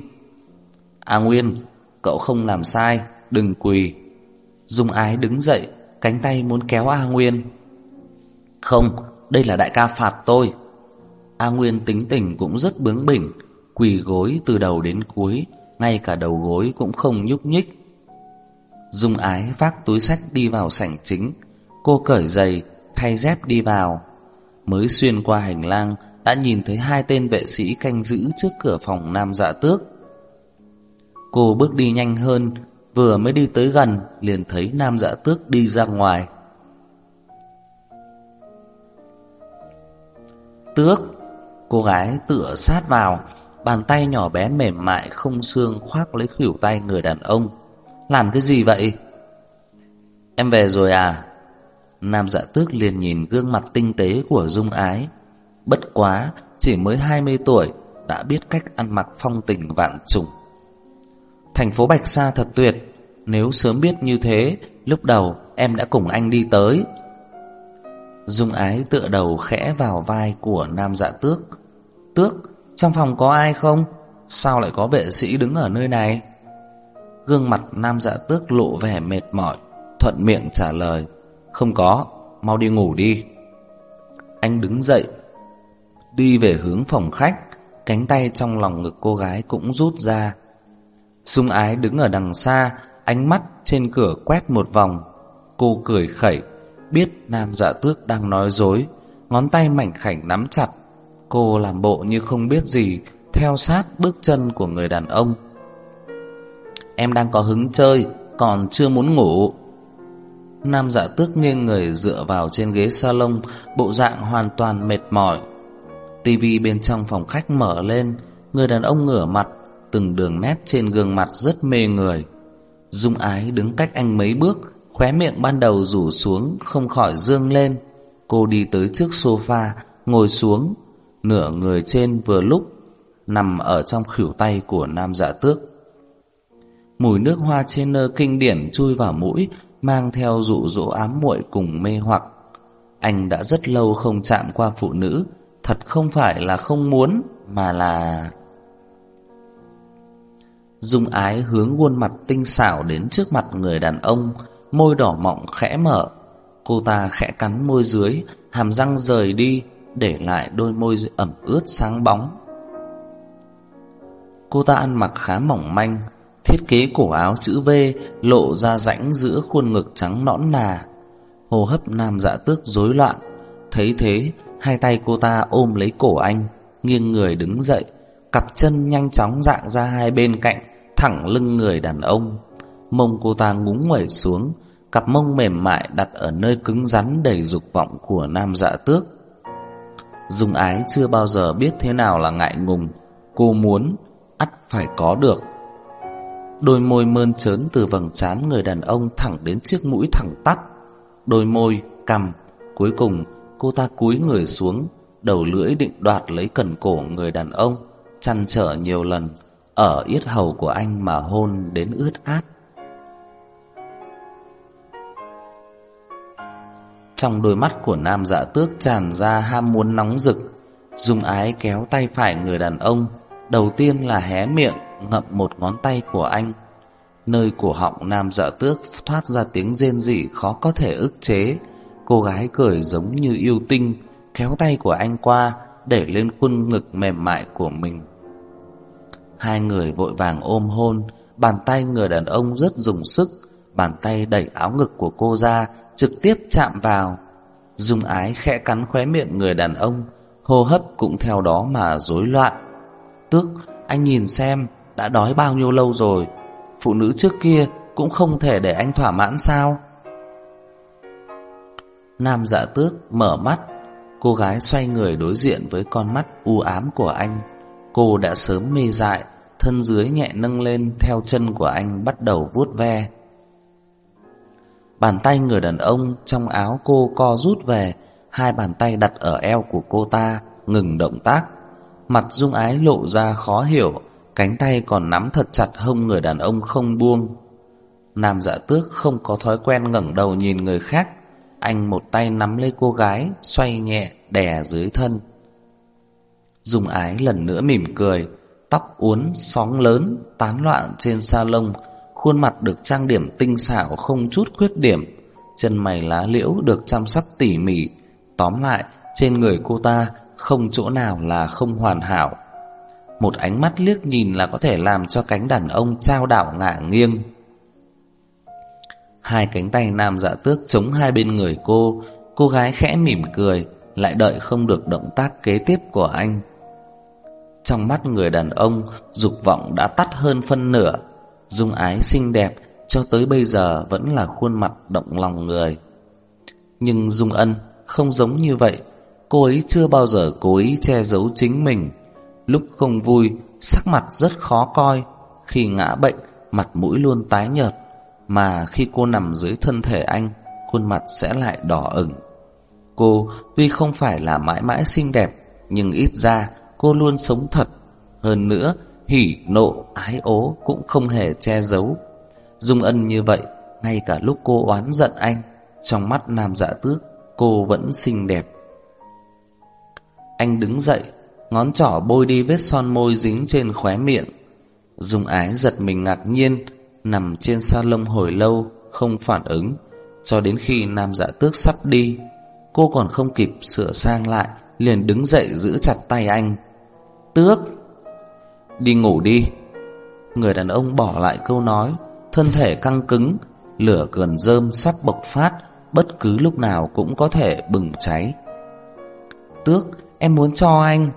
A Nguyên, Cậu không làm sai, Đừng quỳ. Dung ái đứng dậy, Cánh tay muốn kéo A Nguyên. Không, Đây là đại ca phạt tôi. A Nguyên tính tình cũng rất bướng bỉnh, Quỳ gối từ đầu đến cuối, Ngay cả đầu gối cũng không nhúc nhích. Dung ái vác túi sách đi vào sảnh chính. Cô cởi giày, Thay dép đi vào. Mới xuyên qua hành lang đã nhìn thấy hai tên vệ sĩ canh giữ Trước cửa phòng nam dạ tước Cô bước đi nhanh hơn, Vừa mới đi tới gần, Liền thấy nam dạ tước đi ra ngoài Tước, Cô gái tựa sát vào, Bàn tay nhỏ bé mềm mại không xương khoác lấy khuỷu tay người đàn ông Làm cái gì vậy? Em về rồi à? Nam dạ tước liền nhìn gương mặt tinh tế của Dung Ái Bất quá Chỉ mới 20 tuổi Đã biết cách ăn mặc phong tình vạn trùng Thành phố Bạch Sa thật tuyệt Nếu sớm biết như thế Lúc đầu em đã cùng anh đi tới Dung ái tựa đầu khẽ vào vai của nam dạ tước Tước, trong phòng có ai không? Sao lại có vệ sĩ đứng ở nơi này? Gương mặt nam dạ tước lộ vẻ mệt mỏi Thuận miệng trả lời Không có, mau đi ngủ đi Anh đứng dậy Đi về hướng phòng khách, Cánh tay trong lòng ngực cô gái cũng rút ra. Dung ái đứng ở đằng xa, Ánh mắt trên cửa quét một vòng. Cô cười khẩy, Biết nam dạ tước đang nói dối, Ngón tay mảnh khảnh nắm chặt. Cô làm bộ như không biết gì, Theo sát bước chân của người đàn ông. Em đang có hứng chơi, Còn chưa muốn ngủ. Nam dạ tước nghiêng người dựa vào trên ghế salon, Bộ dạng hoàn toàn mệt mỏi tivi bên trong phòng khách mở lên, Người đàn ông ngửa mặt, Từng đường nét trên gương mặt rất mê người. Dung ái đứng cách anh mấy bước, Khóe miệng ban đầu rủ xuống, Không khỏi dương lên. Cô đi tới trước sofa, Ngồi xuống, Nửa người trên vừa lúc, Nằm ở trong khỉu tay của nam dạ tước. Mùi nước hoa trên nơ kinh điển chui vào mũi, Mang theo dụ dỗ ám muội cùng mê hoặc. Anh đã rất lâu không chạm qua phụ nữ Thật không phải là không muốn, Mà là... Dung ái hướng khuôn mặt tinh xảo đến trước mặt người đàn ông, Môi đỏ mọng khẽ mở. Cô ta khẽ cắn môi dưới, Hàm răng rời đi, Để lại đôi môi ẩm ướt sáng bóng. Cô ta ăn mặc khá mỏng manh, Thiết kế cổ áo chữ V Lộ ra rãnh giữa khuôn ngực trắng nõn nà. Hô hấp nam dạ tước rối loạn, Thấy thế Hai tay cô ta ôm lấy cổ anh Nghiêng người đứng dậy Cặp chân nhanh chóng dạng ra hai bên cạnh Thẳng lưng người đàn ông. Mông cô ta ngúng nguẩy xuống Cặp mông mềm mại đặt ở nơi cứng rắn đầy dục vọng của nam dạ tước. Dung ái chưa bao giờ biết thế nào là ngại ngùng Cô muốn, ắt phải có được. Đôi môi mơn trớn từ vầng trán người đàn ông thẳng đến chiếc mũi thẳng tắp. Đôi môi, cằm Cuối cùng cô ta cúi người xuống, Đầu lưỡi định đoạt lấy cần cổ người đàn ông, Chăn trở nhiều lần, Ở yết hầu của anh mà hôn đến ướt át. Trong đôi mắt của nam dạ tước tràn ra ham muốn nóng rực, Dung ái kéo tay phải người đàn ông, Đầu tiên là hé miệng, ngậm một ngón tay của anh. Nơi cổ họng nam dạ tước thoát ra tiếng rên rỉ khó có thể ức chế. Cô gái cười giống như yêu tinh Kéo tay của anh qua Để lên khuôn ngực mềm mại của mình Hai người vội vàng ôm hôn Bàn tay người đàn ông rất dùng sức Bàn tay đẩy áo ngực của cô ra trực tiếp chạm vào. Dung ái khẽ cắn khóe miệng người đàn ông, hô hấp cũng theo đó mà rối loạn. Tước, anh nhìn xem, đã đói bao nhiêu lâu rồi Phụ nữ trước kia cũng không thể để anh thỏa mãn sao Nam dạ tước mở mắt. Cô gái xoay người đối diện với con mắt u ám của anh. Cô đã sớm mê dại, Thân dưới nhẹ nâng lên theo chân của anh bắt đầu vuốt ve. Bàn tay người đàn ông trong áo cô co rút về, Hai bàn tay đặt ở eo của cô ta Ngừng động tác. Mặt dung ái lộ ra khó hiểu, Cánh tay còn nắm thật chặt hông người đàn ông không buông. Nam dạ tước không có thói quen ngẩng đầu nhìn người khác anh một tay nắm lấy cô gái, Xoay nhẹ, đè dưới thân. Dung ái lần nữa mỉm cười, Tóc uốn sóng lớn, Tán loạn trên sa lông Khuôn mặt được trang điểm tinh xảo Không chút khuyết điểm, Chân mày lá liễu được chăm sóc tỉ mỉ. Tóm lại, trên người cô ta Không chỗ nào là không hoàn hảo. Một ánh mắt liếc nhìn là có thể làm cho cánh đàn ông trao đảo ngả nghiêng. Hai cánh tay nam dạ tước chống hai bên người cô. Cô gái khẽ mỉm cười, Lại đợi không được động tác kế tiếp của anh. Trong mắt người đàn ông, Dục vọng đã tắt hơn phân nửa. Dung ái xinh đẹp, Cho tới bây giờ vẫn là khuôn mặt động lòng người. Nhưng Dung ân không giống như vậy. Cô ấy chưa bao giờ cố ý che giấu chính mình. Lúc không vui, Sắc mặt rất khó coi. Khi ngã bệnh, Mặt mũi luôn tái nhợt. Mà khi cô nằm dưới thân thể anh Khuôn mặt sẽ lại đỏ ửng. Cô tuy không phải là mãi mãi xinh đẹp Nhưng ít ra cô luôn sống thật. Hơn nữa Hỉ, nộ, ái ố cũng không hề che giấu. Dung ân như vậy Ngay cả lúc cô oán giận anh Trong mắt nam dạ tước Cô vẫn xinh đẹp. Anh đứng dậy Ngón trỏ bôi đi vết son môi dính trên khóe miệng. Dung ái giật mình ngạc nhiên Nằm trên sa lông hồi lâu, Không phản ứng. Cho đến khi nam dạ tước sắp đi, Cô còn không kịp sửa sang lại, Liền đứng dậy giữ chặt tay anh. Tước, Đi ngủ đi. Người đàn ông bỏ lại câu nói, Thân thể căng cứng, Lửa gần rơm sắp bộc phát, Bất cứ lúc nào cũng có thể bừng cháy. Tước, Em muốn cho anh.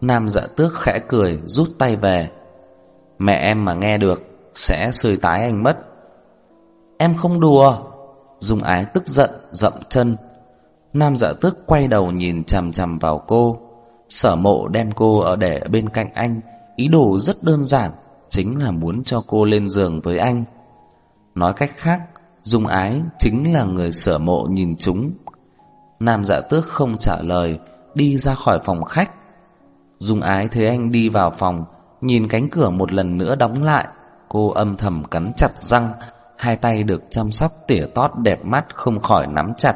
Nam dạ tước khẽ cười, Rút tay về. Mẹ em mà nghe được sẽ sơi tái anh mất. Em không đùa. Dung ái tức giận, dậm chân. Nam dạ tước quay đầu nhìn chằm chằm vào cô. Sở mộ đem cô ở để bên cạnh anh. Ý đồ rất đơn giản, Chính là muốn cho cô lên giường với anh. Nói cách khác, Dung ái chính là người sở mộ nhìn chúng. Nam dạ tước không trả lời, Đi ra khỏi phòng khách. Dung ái thấy anh đi vào phòng, Nhìn cánh cửa một lần nữa đóng lại. Cô âm thầm cắn chặt răng Hai tay được chăm sóc tỉa tót đẹp mắt Không khỏi nắm chặt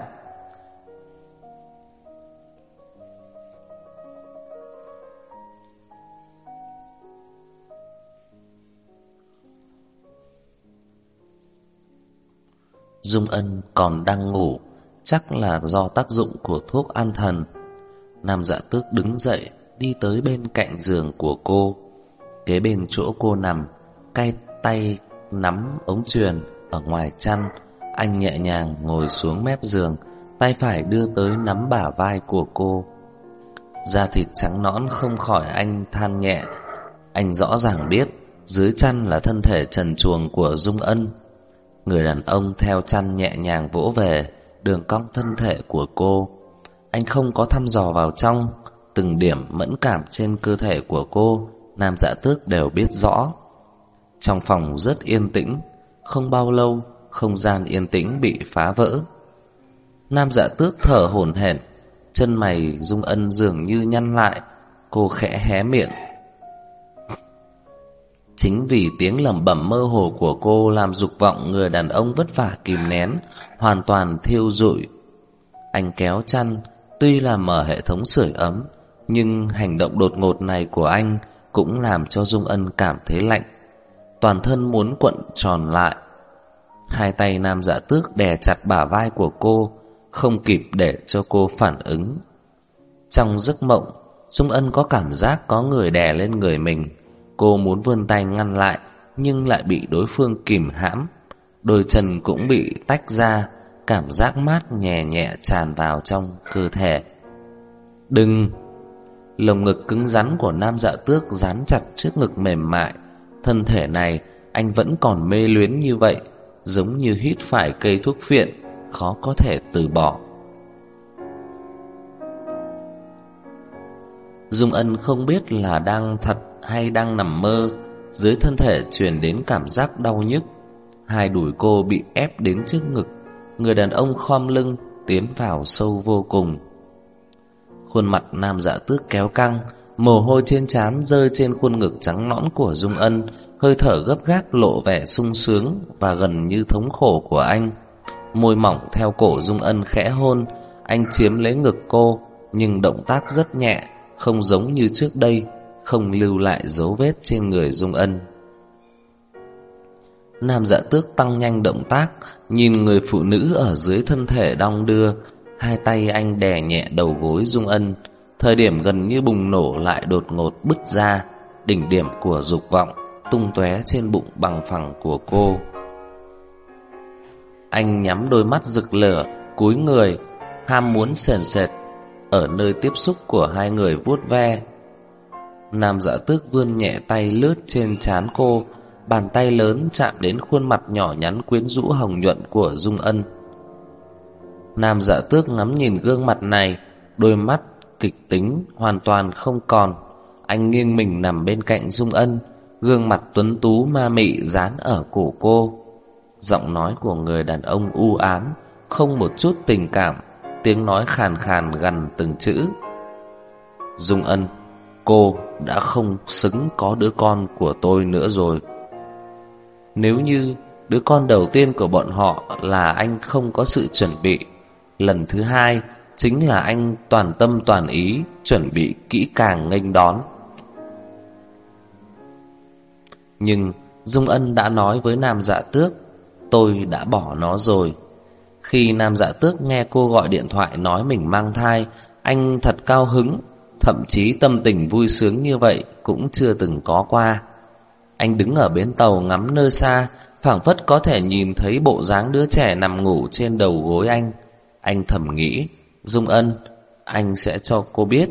Dung Ân còn đang ngủ, chắc là do tác dụng của thuốc an thần. Nam Dạ Tước đứng dậy, đi tới bên cạnh giường của cô. Kế bên chỗ cô nằm, cay tay nắm ống truyền ở ngoài chăn, anh nhẹ nhàng ngồi xuống mép giường, tay phải đưa tới nắm bả vai của cô. Da thịt trắng nõn không khỏi anh than nhẹ. Anh rõ ràng biết dưới chăn là thân thể trần chuồng của Dung Ân. Người đàn ông theo chăn nhẹ nhàng vỗ về đường cong thân thể của cô. Anh không có thăm dò vào trong, từng điểm mẫn cảm trên cơ thể của cô, nam dạ tước đều biết rõ. Trong phòng rất yên tĩnh, không bao lâu, không gian yên tĩnh bị phá vỡ. Nam dạ tước thở hổn hển, chân mày dung ân dường như nhăn lại, cô khẽ hé miệng, Chính vì tiếng lẩm bẩm mơ hồ của cô làm dục vọng người đàn ông vất vả kìm nén, hoàn toàn thiêu rụi. Anh kéo chăn, tuy là mở hệ thống sưởi ấm, nhưng hành động đột ngột này của anh cũng làm cho Dung Ân cảm thấy lạnh. Toàn thân muốn cuộn tròn lại. Hai tay nam dạ tước đè chặt bả vai của cô, không kịp để cho cô phản ứng. Trong giấc mộng, Dung Ân có cảm giác có người đè lên người mình, Cô muốn vươn tay ngăn lại Nhưng lại bị đối phương kìm hãm. Đôi chân cũng bị tách ra Cảm giác mát nhẹ nhẹ tràn vào trong cơ thể. Đừng! Lồng ngực cứng rắn của nam dạ tước dán chặt trước ngực mềm mại. Thân thể này, anh vẫn còn mê luyến như vậy, Giống như hít phải cây thuốc phiện, Khó có thể từ bỏ. Dung Ân không biết là đang thật hay đang nằm mơ, Dưới thân thể truyền đến cảm giác đau nhức. Hai đùi cô bị ép đến trước ngực, Người đàn ông khom lưng Tiến vào sâu vô cùng. Khuôn mặt nam dạ tước kéo căng Mồ hôi trên trán rơi trên khuôn ngực trắng nõn của Dung Ân, Hơi thở gấp gáp lộ vẻ sung sướng Và gần như thống khổ của anh. Môi mỏng theo cổ Dung Ân khẽ hôn, Anh chiếm lấy ngực cô, Nhưng động tác rất nhẹ, Không giống như trước đây, Không lưu lại dấu vết trên người Dung Ân. Nam dạ tước tăng nhanh động tác, Nhìn người phụ nữ ở dưới thân thể đong đưa, Hai tay anh đè nhẹ đầu gối Dung Ân. Thời điểm gần như bùng nổ lại đột ngột bứt ra, Đỉnh điểm của dục vọng Tung tóe trên bụng bằng phẳng của cô. Anh nhắm đôi mắt rực lửa, Cúi người, Ham muốn sền sệt Ở nơi tiếp xúc của hai người vuốt ve. Nam dạ tước vươn nhẹ tay lướt trên trán cô, Bàn tay lớn chạm đến khuôn mặt nhỏ nhắn quyến rũ hồng nhuận của Dung Ân. Nam dạ tước ngắm nhìn gương mặt này, Đôi mắt kịch tính hoàn toàn không còn. Anh nghiêng mình nằm bên cạnh Dung Ân, Gương mặt tuấn tú ma mị dán ở cổ cô. Giọng nói của người đàn ông u ám, Không một chút tình cảm, Tiếng nói khàn khàn gần từng chữ. Dung Ân, Cô đã không xứng có đứa con của tôi nữa rồi. Nếu như đứa con đầu tiên của bọn họ là anh không có sự chuẩn bị, Lần thứ hai chính là anh toàn tâm toàn ý chuẩn bị kỹ càng nghênh đón. Nhưng Dung Ân đã nói với Nam Dạ Tước, tôi đã bỏ nó rồi. Khi Nam Dạ Tước nghe cô gọi điện thoại nói mình mang thai, anh thật cao hứng, thậm chí tâm tình vui sướng như vậy cũng chưa từng có qua. Anh đứng ở bến tàu ngắm nơi xa, phảng phất có thể nhìn thấy bộ dáng đứa trẻ nằm ngủ trên đầu gối anh. Anh thầm nghĩ, Dung Ân, anh sẽ cho cô biết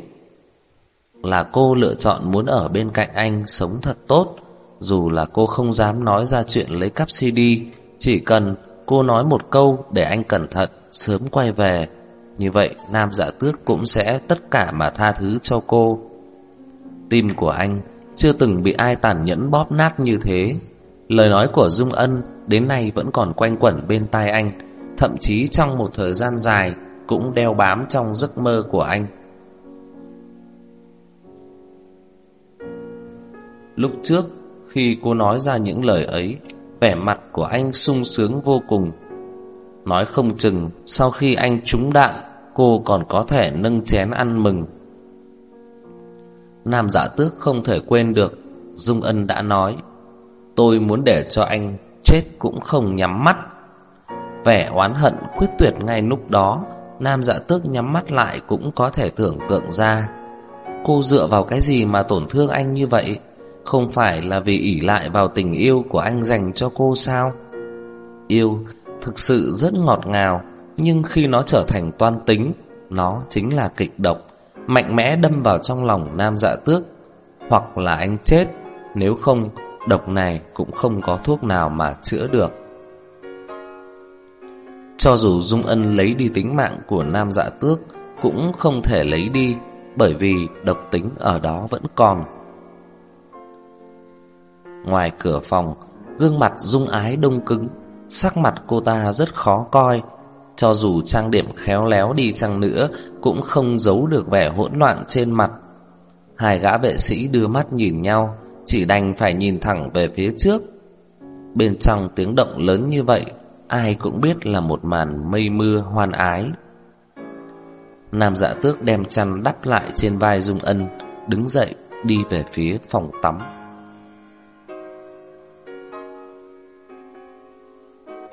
là cô lựa chọn muốn ở bên cạnh anh sống thật tốt, dù là cô không dám nói ra chuyện lấy cắp CD, chỉ cần cô nói một câu để anh cẩn thận sớm quay về, như vậy nam dạ tước cũng sẽ tất cả mà tha thứ cho cô. Tim của anh chưa từng bị ai tàn nhẫn bóp nát như thế. Lời nói của Dung Ân đến nay vẫn còn quanh quẩn bên tai anh, thậm chí trong một thời gian dài cũng đeo bám trong giấc mơ của anh. Lúc trước, khi cô nói ra những lời ấy, vẻ mặt của anh sung sướng vô cùng. Nói không chừng, sau khi anh trúng đạn, cô còn có thể nâng chén ăn mừng. Nam giả tước không thể quên được, Dung Ân đã nói, tôi muốn để cho anh chết cũng không nhắm mắt. Vẻ oán hận quyết tuyệt ngay lúc đó Nam dạ tước nhắm mắt lại cũng có thể tưởng tượng ra. Cô dựa vào cái gì mà tổn thương anh như vậy? Không phải là vì ỷ lại vào tình yêu của anh dành cho cô sao? Yêu thực sự rất ngọt ngào, Nhưng khi nó trở thành toan tính, Nó chính là kịch độc, Mạnh mẽ đâm vào trong lòng nam dạ tước. Hoặc là anh chết, Nếu không, Độc này cũng không có thuốc nào mà chữa được cho dù Dung Ân lấy đi tính mạng của Nam Dạ Tước, Cũng không thể lấy đi, Bởi vì độc tính ở đó vẫn còn. Ngoài cửa phòng, Gương mặt Dung Ái đông cứng, Sắc mặt cô ta rất khó coi. Cho dù trang điểm khéo léo đi chăng nữa, Cũng không giấu được vẻ hỗn loạn trên mặt. Hai gã vệ sĩ đưa mắt nhìn nhau, Chỉ đành phải nhìn thẳng về phía trước. Bên trong tiếng động lớn như vậy ai cũng biết là một màn mây mưa hoan ái. Nam dạ tước đem chăn đắp lại trên vai Dung Ân, đứng dậy đi về phía phòng tắm.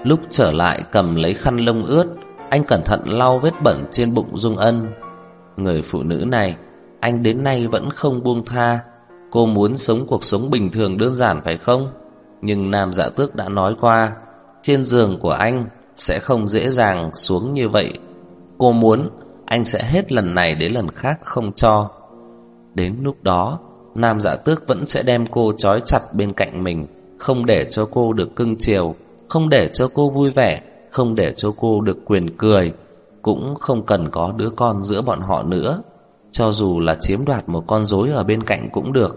Lúc trở lại cầm lấy khăn lông ướt, anh cẩn thận lau vết bẩn trên bụng Dung Ân. Người phụ nữ này, anh đến nay vẫn không buông tha. Cô muốn sống cuộc sống bình thường đơn giản phải không? Nhưng Nam Dạ Tước đã nói qua, trên giường của anh sẽ không dễ dàng xuống như vậy. Cô muốn anh sẽ hết lần này đến lần khác không cho. Đến lúc đó, Nam Dạ Tước vẫn sẽ đem cô trói chặt bên cạnh mình, không để cho cô được cưng chiều, không để cho cô vui vẻ, không để cho cô được quyền cười, cũng không cần có đứa con giữa bọn họ nữa, cho dù là chiếm đoạt một con rối ở bên cạnh cũng được.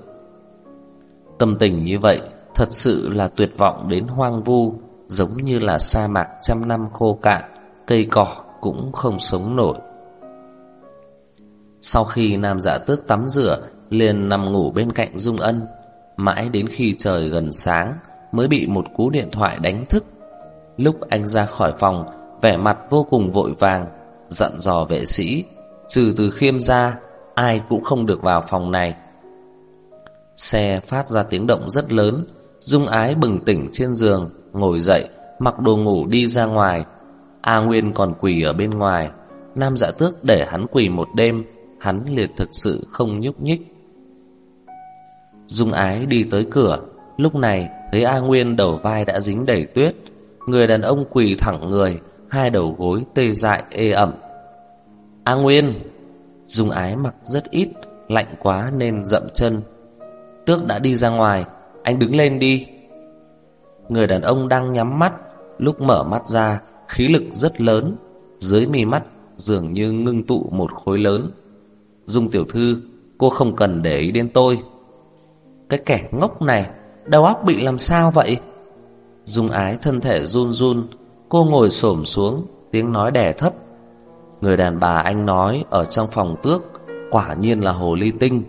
Tâm tình như vậy thật sự là tuyệt vọng đến hoang vu, giống như là sa mạc trăm năm khô cạn, cây cỏ cũng không sống nổi. Sau khi Nam Dạ Tước tắm rửa, liền nằm ngủ bên cạnh Dung Ân, mãi đến khi trời gần sáng mới bị một cú điện thoại đánh thức. Lúc anh ra khỏi phòng, vẻ mặt vô cùng vội vàng, dặn dò vệ sĩ, trừ từ khiêm ra, ai cũng không được vào phòng này. Xe phát ra tiếng động rất lớn, Dung Ái bừng tỉnh trên giường, ngồi dậy, mặc đồ ngủ đi ra ngoài. A Nguyên còn quỳ ở bên ngoài, Nam Dạ Tước để hắn quỳ một đêm, hắn liệt thực sự không nhúc nhích. Dung Ái đi tới cửa, lúc này thấy A Nguyên đầu vai đã dính đầy tuyết, người đàn ông quỳ thẳng người, hai đầu gối tê dại ê ẩm. A Nguyên, Dung Ái mặc rất ít, lạnh quá nên dậm chân. Tước đã đi ra ngoài, anh đứng lên đi. Người đàn ông đang nhắm mắt, lúc mở mắt ra, khí lực rất lớn, dưới mi mắt dường như ngưng tụ một khối lớn. Dung tiểu thư, cô không cần để ý đến tôi. Cái kẻ ngốc này, đầu óc bị làm sao vậy? Dung ái thân thể run run, cô ngồi xổm xuống, tiếng nói đè thấp. Người đàn bà anh nói ở trong phòng tước, quả nhiên là hồ ly tinh,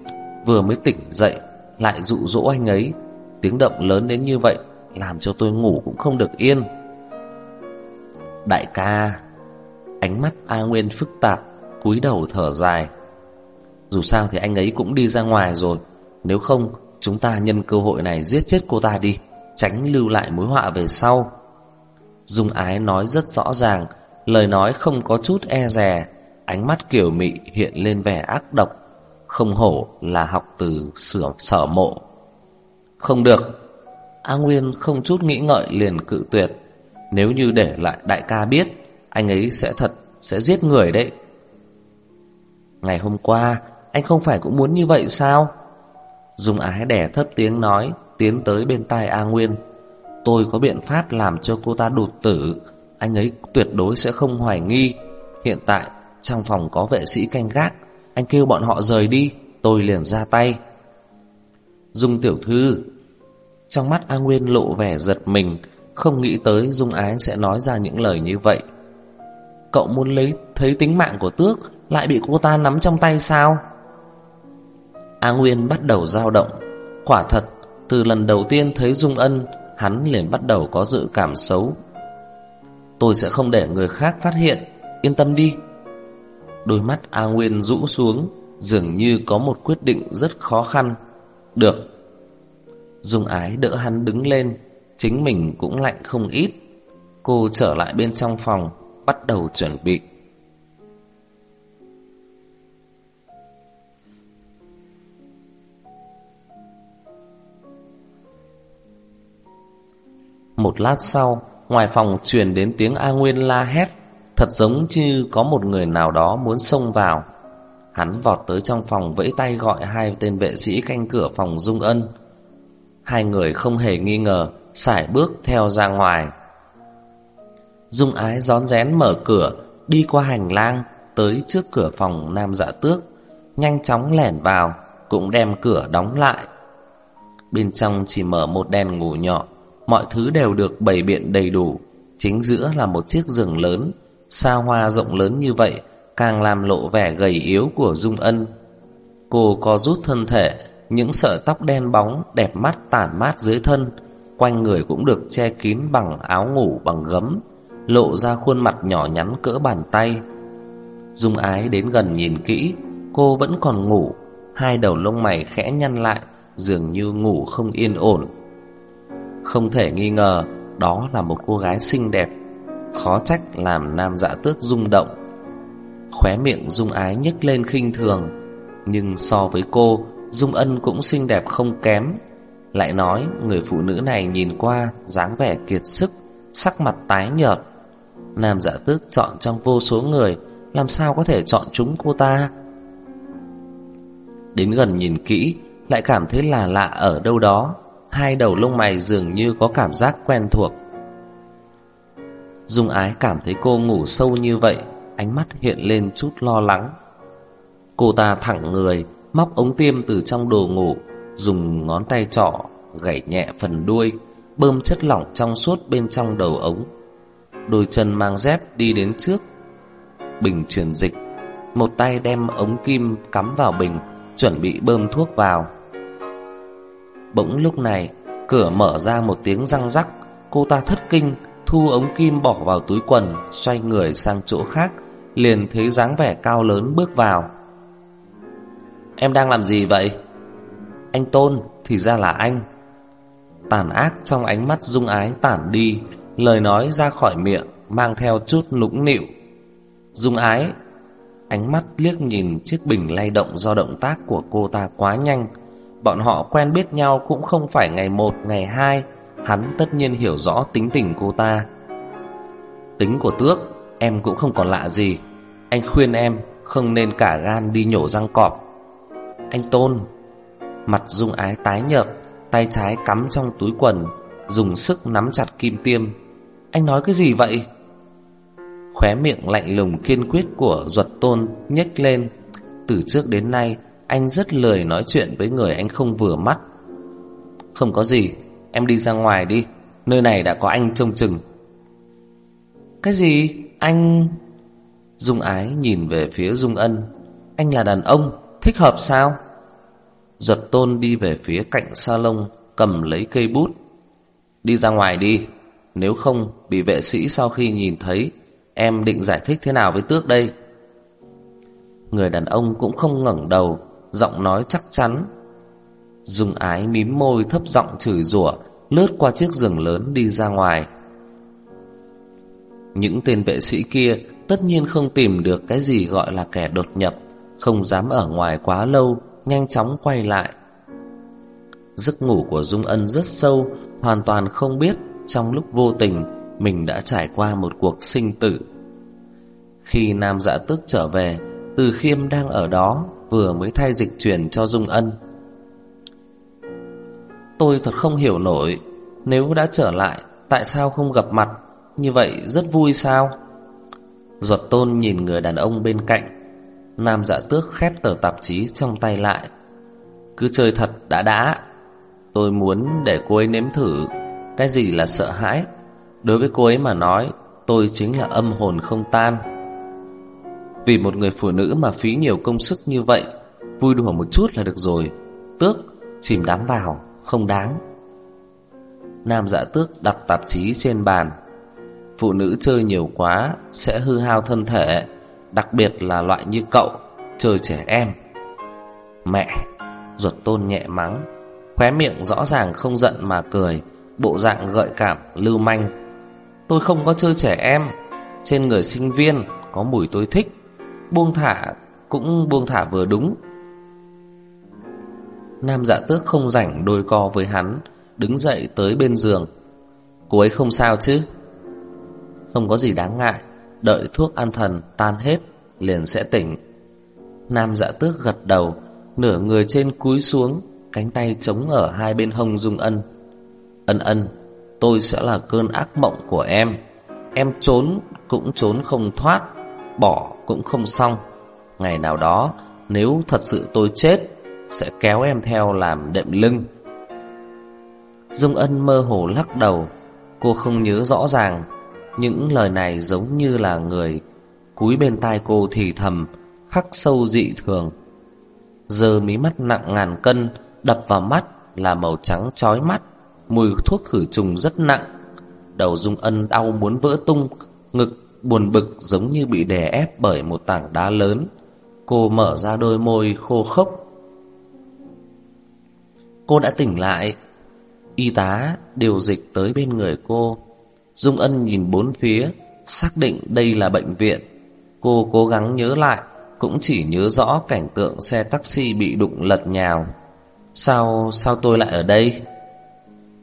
vừa mới tỉnh dậy, lại dụ dỗ anh ấy. Tiếng động lớn đến như vậy, làm cho tôi ngủ cũng không được yên. Đại ca, ánh mắt A Nguyên phức tạp, cúi đầu thở dài. Dù sao thì anh ấy cũng đi ra ngoài rồi. Nếu không chúng ta nhân cơ hội này giết chết cô ta đi Tránh lưu lại mối họa về sau. Dung ái nói rất rõ ràng Lời nói không có chút e rè. Ánh mắt kiểu mị hiện lên vẻ ác độc Không hổ là học từ sửa sở mộ. Không được. A Nguyên không chút nghĩ ngợi liền cự tuyệt Nếu như để lại đại ca biết Anh ấy sẽ thật Sẽ giết người đấy Ngày hôm qua anh không phải cũng muốn như vậy sao? Dung ái đẻ thấp tiếng nói, tiến tới bên tai A Nguyên. Tôi có biện pháp làm cho cô ta đột tử, anh ấy tuyệt đối sẽ không hoài nghi. Hiện tại, trong phòng có vệ sĩ canh gác, anh kêu bọn họ rời đi, tôi liền ra tay. Dung tiểu thư trong mắt A Nguyên lộ vẻ giật mình, không nghĩ tới Dung ái sẽ nói ra những lời như vậy. Cậu muốn lấy thấy tính mạng của tước lại bị cô ta nắm trong tay sao? A Nguyên bắt đầu dao động. Quả thật, từ lần đầu tiên thấy Dung Ân, hắn liền bắt đầu có dự cảm xấu. Tôi sẽ không để người khác phát hiện, yên tâm đi. Đôi mắt A Nguyên rũ xuống, dường như có một quyết định rất khó khăn. Được. Dung ái đỡ hắn đứng lên, chính mình cũng lạnh không ít. Cô trở lại bên trong phòng, bắt đầu chuẩn bị. Một lát sau, ngoài phòng truyền đến tiếng A Nguyên la hét, thật giống như có một người nào đó muốn xông vào. Hắn vọt tới trong phòng vẫy tay gọi hai tên vệ sĩ canh cửa phòng Dung Ân. Hai người không hề nghi ngờ, sải bước theo ra ngoài. Dung Ái rón rén mở cửa, đi qua hành lang, tới trước cửa phòng Nam Dạ Tước, nhanh chóng lẻn vào, cũng đem cửa đóng lại. Bên trong chỉ mở một đèn ngủ nhỏ, mọi thứ đều được bày biện đầy đủ. Chính giữa là một chiếc giường lớn, xa hoa rộng lớn như vậy, càng làm lộ vẻ gầy yếu của Dung Ân. Cô co rút thân thể, những sợi tóc đen bóng đẹp mắt tản mát dưới thân, quanh người cũng được che kín bằng áo ngủ bằng gấm, lộ ra khuôn mặt nhỏ nhắn cỡ bàn tay. Dung Ái đến gần nhìn kỹ, cô vẫn còn ngủ, hai đầu lông mày khẽ nhăn lại, dường như ngủ không yên ổn. Không thể nghi ngờ Đó là một cô gái xinh đẹp Khó trách làm nam dạ tước rung động Khóe miệng Dung Ái nhếch lên khinh thường Nhưng so với cô Dung Ân cũng xinh đẹp không kém. Lại nói, người phụ nữ này nhìn qua, dáng vẻ kiệt sức, Sắc mặt tái nhợt. Nam giả tước chọn trong vô số người, Làm sao có thể chọn chúng cô ta? Đến gần nhìn kỹ, Lại cảm thấy là lạ ở đâu đó. Hai đầu lông mày dường như có cảm giác quen thuộc. Dung ái cảm thấy cô ngủ sâu như vậy, Ánh mắt hiện lên chút lo lắng. Cô ta thẳng người Móc ống tiêm từ trong đồ ngủ, Dùng ngón tay trỏ, Gảy nhẹ phần đuôi, Bơm chất lỏng trong suốt bên trong đầu ống. Đôi chân mang dép đi đến trước. Bình truyền dịch. Một tay đem ống kim cắm vào bình, Chuẩn bị bơm thuốc vào. Bỗng lúc này, Cửa mở ra một tiếng răng rắc. Cô ta thất kinh, Thu ống kim bỏ vào túi quần, Xoay người sang chỗ khác, Liền thấy dáng vẻ cao lớn bước vào. Em đang làm gì vậy? Anh Tôn thì ra là anh. Tàn ác trong ánh mắt dung ái tản đi Lời nói ra khỏi miệng Mang theo chút nũng nịu. Dung ái Ánh mắt liếc nhìn chiếc bình lay động do động tác của cô ta quá nhanh. Bọn họ quen biết nhau cũng không phải ngày một, ngày hai Hắn tất nhiên hiểu rõ tính tình cô ta. Tính của tước Em cũng không còn lạ gì. Anh khuyên em không nên cả gan đi nhổ răng cọp. Anh Tôn. Mặt dung ái tái nhợt, Tay trái cắm trong túi quần, Dùng sức nắm chặt kim tiêm. Anh nói cái gì vậy? Khóe miệng lạnh lùng kiên quyết của Duật Tôn nhếch lên. Từ trước đến nay, Anh rất lười nói chuyện với người anh không vừa mắt. Không có gì, Em đi ra ngoài đi, Nơi này đã có anh trông chừng. Cái gì? Anh... Dung ái nhìn về phía Dung ân. Anh là đàn ông. Thích hợp sao? Duật tôn đi về phía cạnh salon Cầm lấy cây bút. Đi ra ngoài đi, Nếu không bị vệ sĩ sau khi nhìn thấy, Em định giải thích thế nào với tước đây? Người đàn ông cũng không ngẩng đầu, Giọng nói chắc chắn. Dung ái mím môi thấp giọng chửi rủa, Lướt qua chiếc giường lớn đi ra ngoài. Những tên vệ sĩ kia Tất nhiên không tìm được cái gì gọi là kẻ đột nhập. Không dám ở ngoài quá lâu, Nhanh chóng quay lại. Giấc ngủ của Dung Ân rất sâu, Hoàn toàn không biết Trong lúc vô tình Mình đã trải qua một cuộc sinh tử. Khi Nam Dạ Tức trở về, Từ Khiêm đang ở đó Vừa mới thay dịch truyền cho Dung Ân. Tôi thật không hiểu nổi, Nếu đã trở lại, Tại sao không gặp mặt? Như vậy rất vui sao? Ruột tôn nhìn người đàn ông bên cạnh. Nam dạ tước khép tờ tạp chí trong tay lại. Cứ chơi thật đã đã. Tôi muốn để cô ấy nếm thử Cái gì là sợ hãi. Đối với cô ấy mà nói, Tôi chính là âm hồn không tan. Vì một người phụ nữ mà phí nhiều công sức như vậy, Vui đùa một chút là được rồi. Tước, chìm đám vào, Không đáng. Nam dạ tước đặt tạp chí trên bàn. Phụ nữ chơi nhiều quá, Sẽ hư hao thân thể. Đặc biệt là loại như cậu Chơi trẻ em. Mẹ, Ruột tôn nhẹ mắng, Khóe miệng rõ ràng không giận mà cười, Bộ dạng gợi cảm, lưu manh. Tôi không có chơi trẻ em, Trên người sinh viên Có mùi tôi thích, Buông thả cũng buông thả vừa đúng. Nam dạ tước không rảnh đôi co với hắn, Đứng dậy tới bên giường. Cô ấy không sao chứ? Không có gì đáng ngại. Đợi thuốc an thần tan hết, Liền sẽ tỉnh. Nam dạ tước gật đầu, Nửa người trên cúi xuống, Cánh tay chống ở hai bên hông Dung Ân. Ân ân, Tôi sẽ là cơn ác mộng của em. Em trốn cũng trốn không thoát, Bỏ cũng không xong. Ngày nào đó, Nếu thật sự tôi chết, Sẽ kéo em theo làm đệm lưng. Dung Ân mơ hồ lắc đầu, Cô không nhớ rõ ràng những lời này giống như là người cúi bên tai cô thì thầm, khắc sâu dị thường. Giờ mí mắt nặng ngàn cân, đập vào mắt là màu trắng chói mắt, mùi thuốc khử trùng rất nặng. Đầu Dung Ân đau muốn vỡ tung, ngực buồn bực giống như bị đè ép bởi một tảng đá lớn. Cô mở ra đôi môi khô khốc. Cô đã tỉnh lại. Y tá điều dịch tới bên người cô. Dung Ân nhìn bốn phía, xác định đây là bệnh viện. Cô cố gắng nhớ lại, cũng chỉ nhớ rõ cảnh tượng xe taxi bị đụng lật nhào. Sao, sao tôi lại ở đây?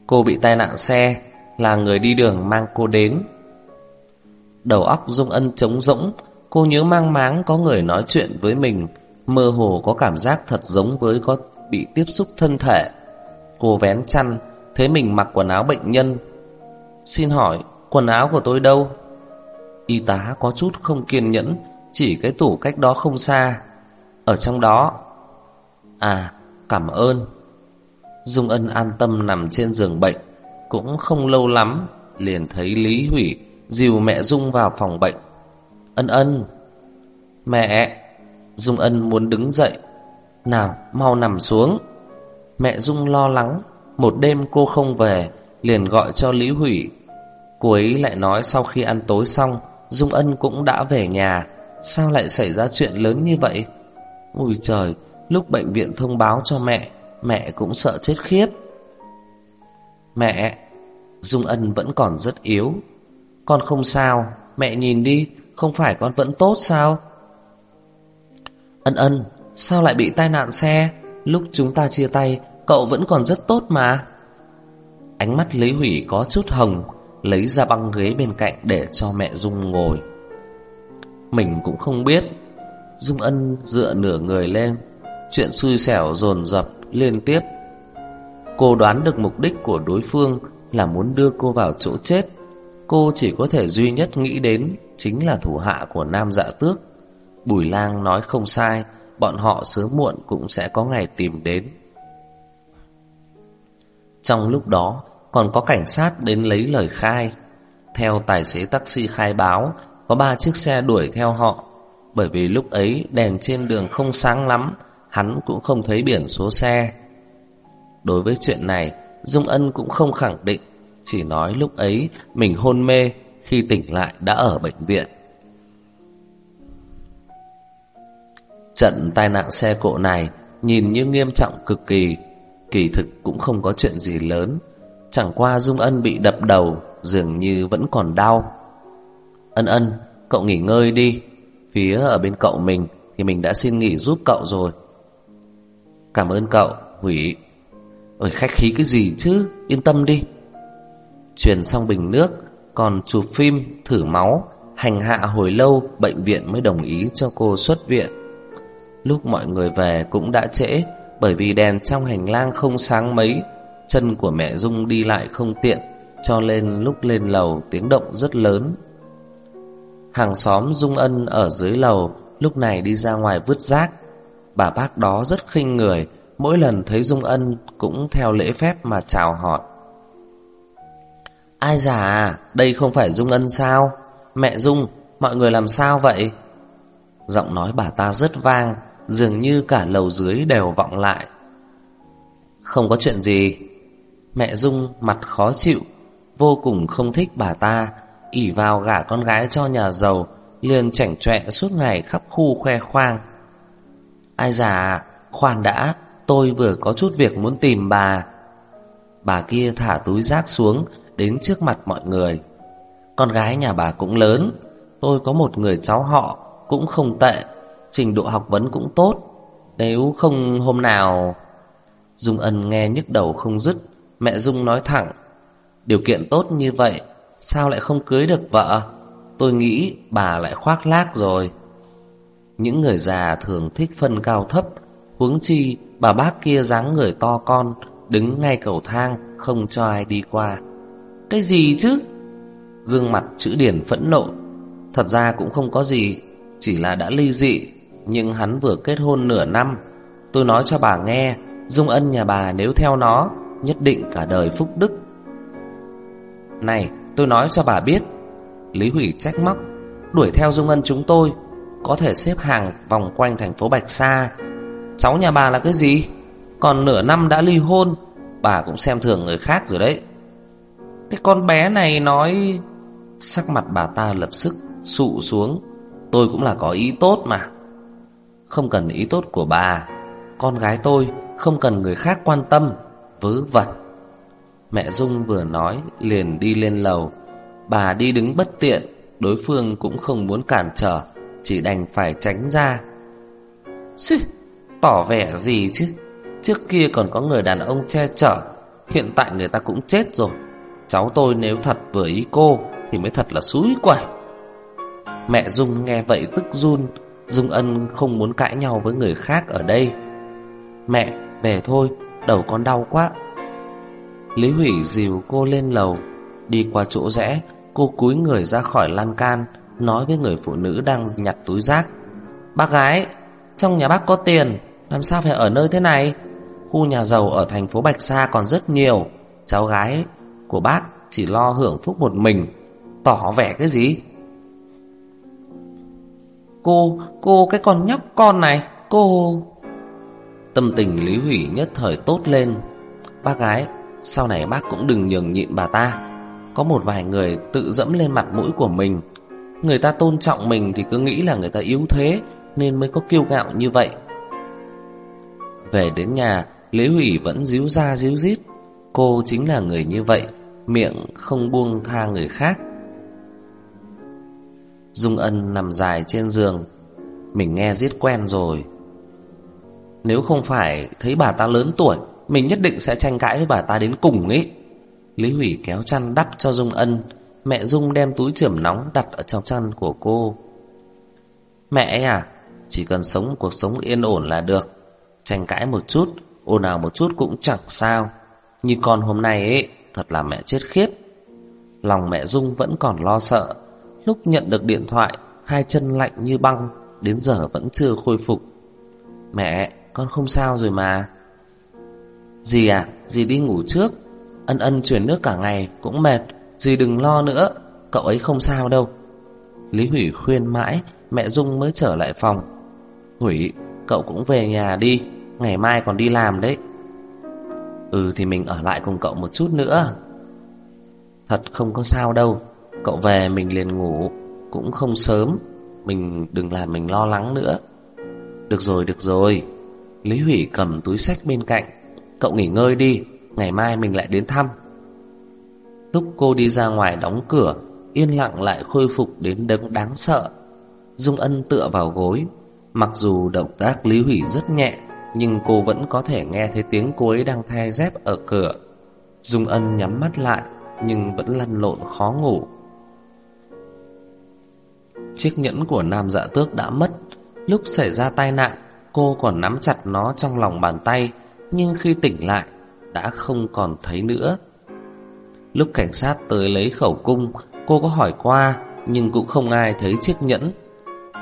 Cô bị tai nạn xe, là người đi đường mang cô đến. Đầu óc Dung Ân trống rỗng, cô nhớ mang máng có người nói chuyện với mình, mơ hồ có cảm giác thật giống với có bị tiếp xúc thân thể. Cô vén chăn, thấy mình mặc quần áo bệnh nhân. Xin hỏi, quần áo của tôi đâu? Y tá có chút không kiên nhẫn, chỉ cái tủ cách đó không xa. Ở trong đó. À, cảm ơn. Dung Ân an tâm nằm trên giường bệnh, cũng không lâu lắm liền thấy Lý Hủy dìu mẹ Dung vào phòng bệnh. Ân ân, mẹ, Dung Ân muốn đứng dậy. Nào, mau nằm xuống. Mẹ Dung lo lắng, một đêm cô không về, liền gọi cho Lý Hủy. Cô ấy lại nói sau khi ăn tối xong, Dung Ân cũng đã về nhà. Sao lại xảy ra chuyện lớn như vậy? Ôi trời, lúc bệnh viện thông báo cho mẹ, mẹ cũng sợ chết khiếp. Mẹ, Dung Ân vẫn còn rất yếu. Con không sao, mẹ nhìn đi, không phải con vẫn tốt sao? Ân ân, sao lại bị tai nạn xe? Lúc chúng ta chia tay, cậu vẫn còn rất tốt mà. Ánh mắt Lý Hủy có chút hồng, lấy ra băng ghế bên cạnh để cho mẹ Dung ngồi. Mình cũng không biết. Dung Ân dựa nửa người lên, chuyện xui xẻo dồn dập liên tiếp. Cô đoán được mục đích của đối phương là muốn đưa cô vào chỗ chết. Cô chỉ có thể duy nhất nghĩ đến chính là thủ hạ của Nam Dạ Tước. Bùi Lang nói không sai, bọn họ sớm muộn cũng sẽ có ngày tìm đến. Trong lúc đó, còn có cảnh sát đến lấy lời khai. Theo tài xế taxi khai báo, có ba chiếc xe đuổi theo họ. Bởi vì lúc ấy đèn trên đường không sáng lắm, hắn cũng không thấy biển số xe. Đối với chuyện này, Dung Ân cũng không khẳng định, chỉ nói lúc ấy mình hôn mê, khi tỉnh lại đã ở bệnh viện. Trận tai nạn xe cộ này nhìn như nghiêm trọng cực kỳ, kỳ thực cũng không có chuyện gì lớn. Chẳng qua Dung Ân bị đập đầu, dường như vẫn còn đau. Ân ân, cậu nghỉ ngơi đi. Phía ở bên cậu mình thì mình đã xin nghỉ giúp cậu rồi. Cảm ơn cậu, hủy. Ôi khách khí cái gì chứ, yên tâm đi. Truyền xong bình nước, còn chụp phim, thử máu, hành hạ hồi lâu bệnh viện mới đồng ý cho cô xuất viện. Lúc mọi người về cũng đã trễ, bởi vì đèn trong hành lang không sáng mấy, chân của mẹ Dung đi lại không tiện, cho nên lúc lên lầu tiếng động rất lớn. Hàng xóm Dung Ân ở dưới lầu lúc này đi ra ngoài vứt rác. Bà bác đó rất khinh người, mỗi lần thấy Dung Ân cũng theo lễ phép mà chào hỏi. Ai già à, đây không phải Dung Ân sao? Mẹ Dung, mọi người làm sao vậy? Giọng nói bà ta rất vang, dường như cả lầu dưới đều vọng lại. Không có chuyện gì. Mẹ Dung mặt khó chịu, vô cùng không thích bà ta, ỉ vào gả con gái cho nhà giàu, liền chảnh chọe suốt ngày khắp khu khoe khoang. Ai già, khoan đã, tôi vừa có chút việc muốn tìm bà. Bà kia thả túi rác xuống, đến trước mặt mọi người. Con gái nhà bà cũng lớn, tôi có một người cháu họ cũng không tệ, trình độ học vấn cũng tốt. Nếu không hôm nào... Dung Ân nghe nhức đầu không dứt, mẹ Dung nói thẳng. Điều kiện tốt như vậy, sao lại không cưới được vợ? Tôi nghĩ bà lại khoác lác rồi. Những người già thường thích phân cao thấp, huống chi bà bác kia dáng người to con, đứng ngay cầu thang, không cho ai đi qua. Cái gì chứ? Gương mặt chữ điển phẫn nộ. Thật ra cũng không có gì, chỉ là đã ly dị, nhưng hắn vừa kết hôn nửa năm. Tôi nói cho bà nghe, Dung Ân nhà bà nếu theo nó, nhất định cả đời phúc đức. Này, tôi nói cho bà biết, Lý Hủy trách móc, đuổi theo Dung Ân chúng tôi, có thể xếp hàng vòng quanh thành phố Bạch Sa. Cháu nhà bà là cái gì? Còn nửa năm đã ly hôn, bà cũng xem thường người khác rồi đấy. Cái con bé này nói... Sắc mặt bà ta lập sức sụ xuống. Tôi cũng là có ý tốt mà. Không cần ý tốt của bà. Con gái tôi không cần người khác quan tâm. Vớ vẩn. Mẹ Dung vừa nói liền đi lên lầu. Bà đi đứng bất tiện. Đối phương cũng không muốn cản trở. Chỉ đành phải tránh ra. Xì, tỏ vẻ gì chứ? Trước kia còn có người đàn ông che chở. Hiện tại người ta cũng chết rồi. Cháu tôi nếu thật vừa ý cô Thì mới thật là suối quẩy Mẹ Dung nghe vậy tức run Dung Ân không muốn cãi nhau với người khác ở đây Mẹ Về thôi Đầu con đau quá. Lý Hủy dìu cô lên lầu Đi qua chỗ rẽ Cô cúi người ra khỏi lan can Nói với người phụ nữ đang nhặt túi rác. Bác gái Trong nhà bác có tiền Làm sao phải ở nơi thế này? Khu nhà giàu ở thành phố Bạch Sa còn rất nhiều. Cháu gái của bác chỉ lo hưởng phúc một mình. Tỏ vẻ cái gì? Cô, cô cái con nhóc con này Cô Tâm tình Lý Hủy nhất thời tốt lên. Bác gái, Sau này bác cũng đừng nhường nhịn bà ta. Có một vài người tự dẫm lên mặt mũi của mình. Người ta tôn trọng mình Thì cứ nghĩ là người ta yếu thế, Nên mới có kiêu ngạo như vậy. Về đến nhà, Lý Hủy vẫn díu ra díu dít Cô chính là người như vậy, Miệng không buông tha người khác. Dung Ân nằm dài trên giường. Mình nghe giết quen rồi. Nếu không phải thấy bà ta lớn tuổi, Mình nhất định sẽ tranh cãi với bà ta đến cùng ấy. Lý Hủy kéo chăn đắp cho Dung Ân. Mẹ Dung đem túi chườm nóng đặt ở trong chăn của cô. Mẹ à Chỉ cần sống cuộc sống yên ổn là được. Tranh cãi một chút, ồn ào một chút cũng chẳng sao. Như con hôm nay ấy, Thật là mẹ chết khiếp. Lòng mẹ Dung vẫn còn lo sợ. Lúc nhận được điện thoại, Hai chân lạnh như băng, Đến giờ vẫn chưa khôi phục. Mẹ con không sao rồi mà. Dì à Dì đi ngủ trước. Ân ân chuyển nước cả ngày, cũng mệt. Dì đừng lo nữa, Cậu ấy không sao đâu. Lý Hủy khuyên mãi, Mẹ Dung mới trở lại phòng. Hủy, cậu cũng về nhà đi, Ngày mai còn đi làm đấy. Ừ thì mình ở lại cùng cậu một chút nữa. Thật không có sao đâu, Cậu về mình liền ngủ, Cũng không sớm. Mình đừng làm mình lo lắng nữa. Được rồi được rồi. Lý Hủy cầm túi sách bên cạnh Cậu nghỉ ngơi đi Ngày mai mình lại đến thăm Túc cô đi ra ngoài đóng cửa Yên lặng lại khôi phục đến đấng đáng sợ Dung Ân tựa vào gối Mặc dù động tác Lý Hủy rất nhẹ nhưng cô vẫn có thể nghe thấy tiếng cô ấy đang thay dép ở cửa. Dung Ân nhắm mắt lại, nhưng vẫn lăn lộn khó ngủ. Chiếc nhẫn của nam dạ tước đã mất. Lúc xảy ra tai nạn, cô còn nắm chặt nó trong lòng bàn tay, nhưng khi tỉnh lại, đã không còn thấy nữa. Lúc cảnh sát tới lấy khẩu cung, cô có hỏi qua, nhưng cũng không ai thấy chiếc nhẫn.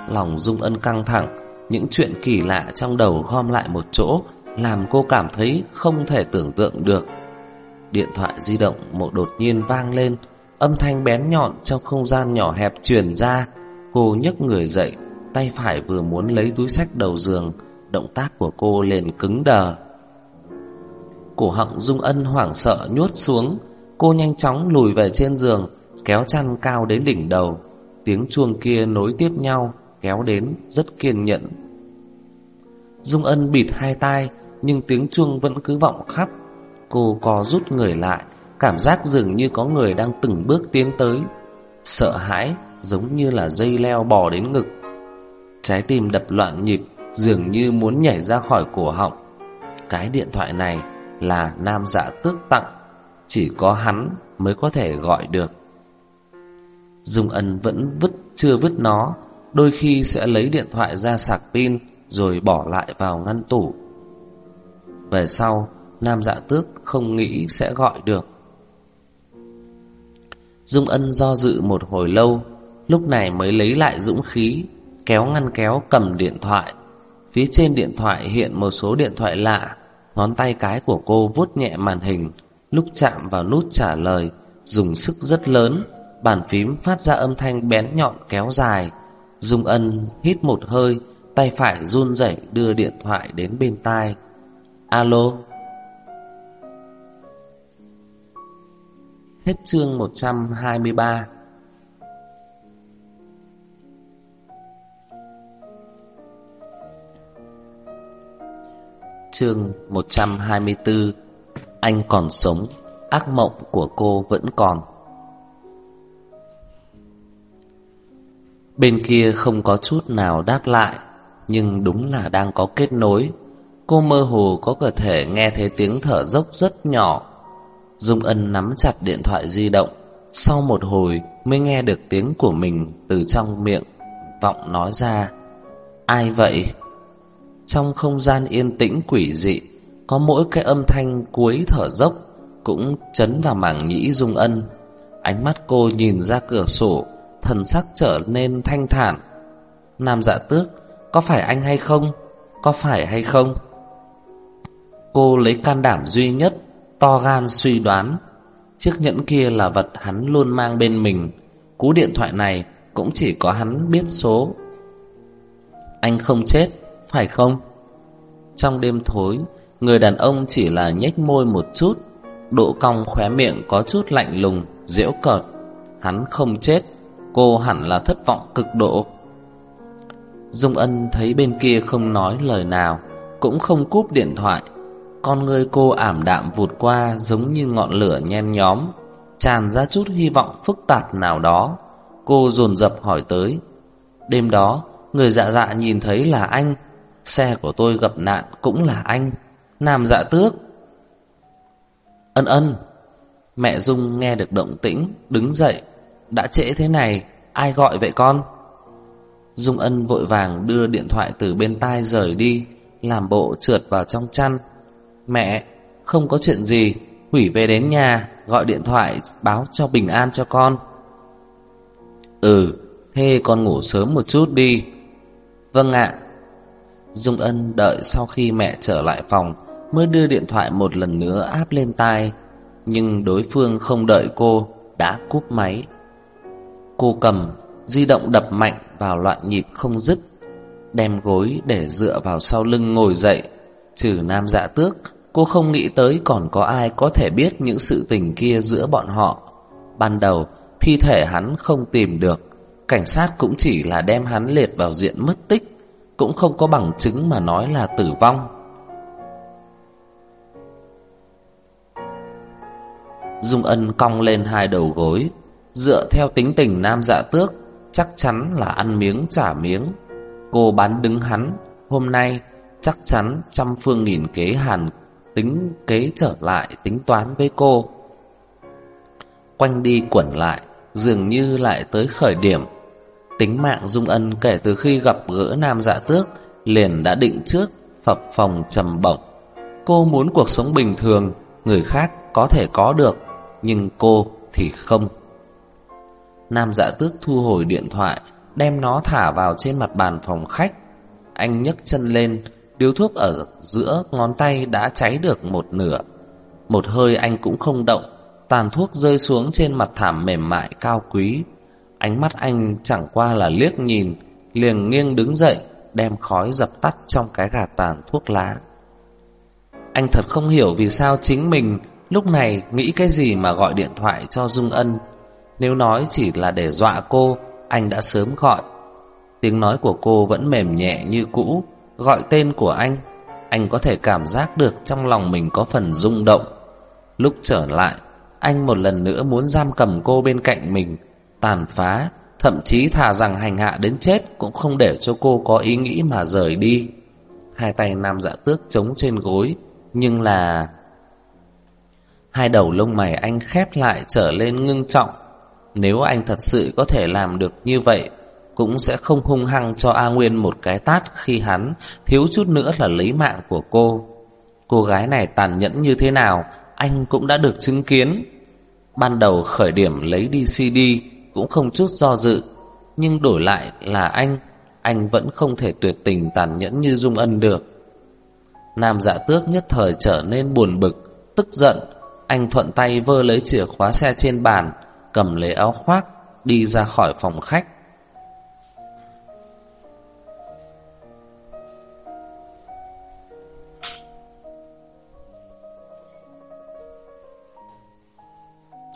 Lòng Dung Ân căng thẳng, những chuyện kỳ lạ trong đầu gom lại một chỗ Làm cô cảm thấy không thể tưởng tượng được Điện thoại di động một đột nhiên vang lên Âm thanh bén nhọn trong không gian nhỏ hẹp truyền ra Cô nhấc người dậy Tay phải vừa muốn lấy túi sách đầu giường Động tác của cô liền cứng đờ Cổ họng Dung Ân hoảng sợ nhuốt xuống Cô nhanh chóng lùi về trên giường Kéo chăn cao đến đỉnh đầu Tiếng chuông kia nối tiếp nhau kéo đến rất kiên nhẫn. Dung Ân bịt hai tai, nhưng tiếng chuông vẫn cứ vọng khắp. Cô co rút người lại, cảm giác dường như có người đang từng bước tiến tới. Sợ hãi, giống như là dây leo bò đến ngực. Trái tim đập loạn nhịp, dường như muốn nhảy ra khỏi cổ họng. Cái điện thoại này là nam dạ tước tặng, chỉ có hắn mới có thể gọi được. Dung Ân vẫn vứt chưa vứt nó, đôi khi sẽ lấy điện thoại ra sạc pin rồi bỏ lại vào ngăn tủ. Về sau, Nam Dạ Tước không nghĩ sẽ gọi được. Dung Ân do dự một hồi lâu, lúc này mới lấy lại dũng khí, kéo ngăn kéo cầm điện thoại. Phía trên điện thoại hiện một số điện thoại lạ, ngón tay cái của cô vuốt nhẹ màn hình, lúc chạm vào nút trả lời, dùng sức rất lớn, bàn phím phát ra âm thanh bén nhọn kéo dài, Dung Ân hít một hơi, tay phải run rẩy đưa điện thoại đến bên tai. Alo. Hết chương 123. Chương 124. Anh còn sống, ác mộng của cô vẫn còn. Bên kia không có chút nào đáp lại Nhưng đúng là đang có kết nối Cô mơ hồ có cơ thể nghe thấy tiếng thở dốc rất nhỏ Dung Ân nắm chặt điện thoại di động Sau một hồi mới nghe được tiếng của mình từ trong miệng Vọng nói ra Ai vậy? Trong không gian yên tĩnh quỷ dị có mỗi cái âm thanh cuối thở dốc cũng chấn vào mảng nhĩ Dung Ân. Ánh mắt cô nhìn ra cửa sổ, thần sắc trở nên thanh thản. Nam dạ tước, có phải anh hay không? Có phải hay không? Cô lấy can đảm duy nhất, to gan suy đoán. Chiếc nhẫn kia là vật hắn luôn mang bên mình. Cú điện thoại này cũng chỉ có hắn biết số. Anh không chết, phải không? Trong đêm thối, người đàn ông chỉ là nhếch môi một chút, độ cong khóe miệng có chút lạnh lùng, giễu cợt. Hắn không chết, cô hẳn là thất vọng cực độ. Dung Ân thấy bên kia không nói lời nào, cũng không cúp điện thoại. Con người cô ảm đạm vụt qua giống như ngọn lửa nhen nhóm, tràn ra chút hy vọng phức tạp nào đó. Cô dồn dập hỏi tới. Đêm đó, người dạ dạ nhìn thấy là anh, xe của tôi gặp nạn cũng là anh, Nam dạ tước. Ân ân, mẹ Dung nghe được động tĩnh, đứng dậy. Đã trễ thế này, ai gọi vậy con? Dung Ân vội vàng đưa điện thoại từ bên tai rời đi, làm bộ trượt vào trong chăn. Mẹ, không có chuyện gì, hủy về đến nhà, gọi điện thoại báo cho bình an cho con. Ừ, thế con ngủ sớm một chút đi. Vâng ạ. Dung Ân đợi sau khi mẹ trở lại phòng mới đưa điện thoại một lần nữa áp lên tai, nhưng đối phương không đợi cô đã cúp máy. Cô cầm di động đập mạnh vào loạn nhịp không dứt, đem gối để dựa vào sau lưng ngồi dậy, trừ Nam Dạ Tước, cô không nghĩ tới còn có ai có thể biết những sự tình kia giữa bọn họ. Ban đầu, thi thể hắn không tìm được, cảnh sát cũng chỉ là đem hắn liệt vào diện mất tích, cũng không có bằng chứng mà nói là tử vong. Dung Ân cong lên hai đầu gối, dựa theo tính tình nam dạ tước, chắc chắn là ăn miếng trả miếng. Cô bán đứng hắn, hôm nay chắc chắn trăm phương nghìn kế hàn tính kế trở lại tính toán với cô. Quanh đi quẩn lại, dường như lại tới khởi điểm. Tính mạng Dung Ân kể từ khi gặp gỡ nam dạ tước liền đã định trước, phập phòng trầm bổng. Cô muốn cuộc sống bình thường, người khác có thể có được, nhưng cô thì không. Nam dạ tước thu hồi điện thoại, đem nó thả vào trên mặt bàn phòng khách. Anh nhấc chân lên, điếu thuốc ở giữa ngón tay đã cháy được một nửa. Một hơi anh cũng không động, tàn thuốc rơi xuống trên mặt thảm mềm mại cao quý. Ánh mắt anh chẳng qua là liếc nhìn, liền nghiêng đứng dậy, đem khói dập tắt trong cái gạt tàn thuốc lá. Anh thật không hiểu vì sao chính mình lúc này nghĩ cái gì mà gọi điện thoại cho Dung Ân. Nếu nói chỉ là để dọa cô, anh đã sớm gọi. Tiếng nói của cô vẫn mềm nhẹ như cũ, gọi tên của anh, anh có thể cảm giác được trong lòng mình có phần rung động. Lúc trở lại, anh một lần nữa muốn giam cầm cô bên cạnh mình, tàn phá, thậm chí thà rằng hành hạ đến chết cũng không để cho cô có ý nghĩ mà rời đi. Hai tay nam dạ tước chống trên gối, nhưng là... Hai đầu lông mày anh khép lại trở lên ngưng trọng. Nếu anh thật sự có thể làm được như vậy, cũng sẽ không hung hăng cho A Nguyên một cái tát khi hắn thiếu chút nữa là lấy mạng của cô. Cô gái này tàn nhẫn như thế nào, anh cũng đã được chứng kiến. Ban đầu khởi điểm lấy đi CD cũng không chút do dự, nhưng đổi lại là anh, anh vẫn không thể tuyệt tình tàn nhẫn như Dung Ân được. Nam dạ tước nhất thời trở nên buồn bực, tức giận, anh thuận tay vơ lấy chìa khóa xe trên bàn, cầm lấy áo khoác, đi ra khỏi phòng khách.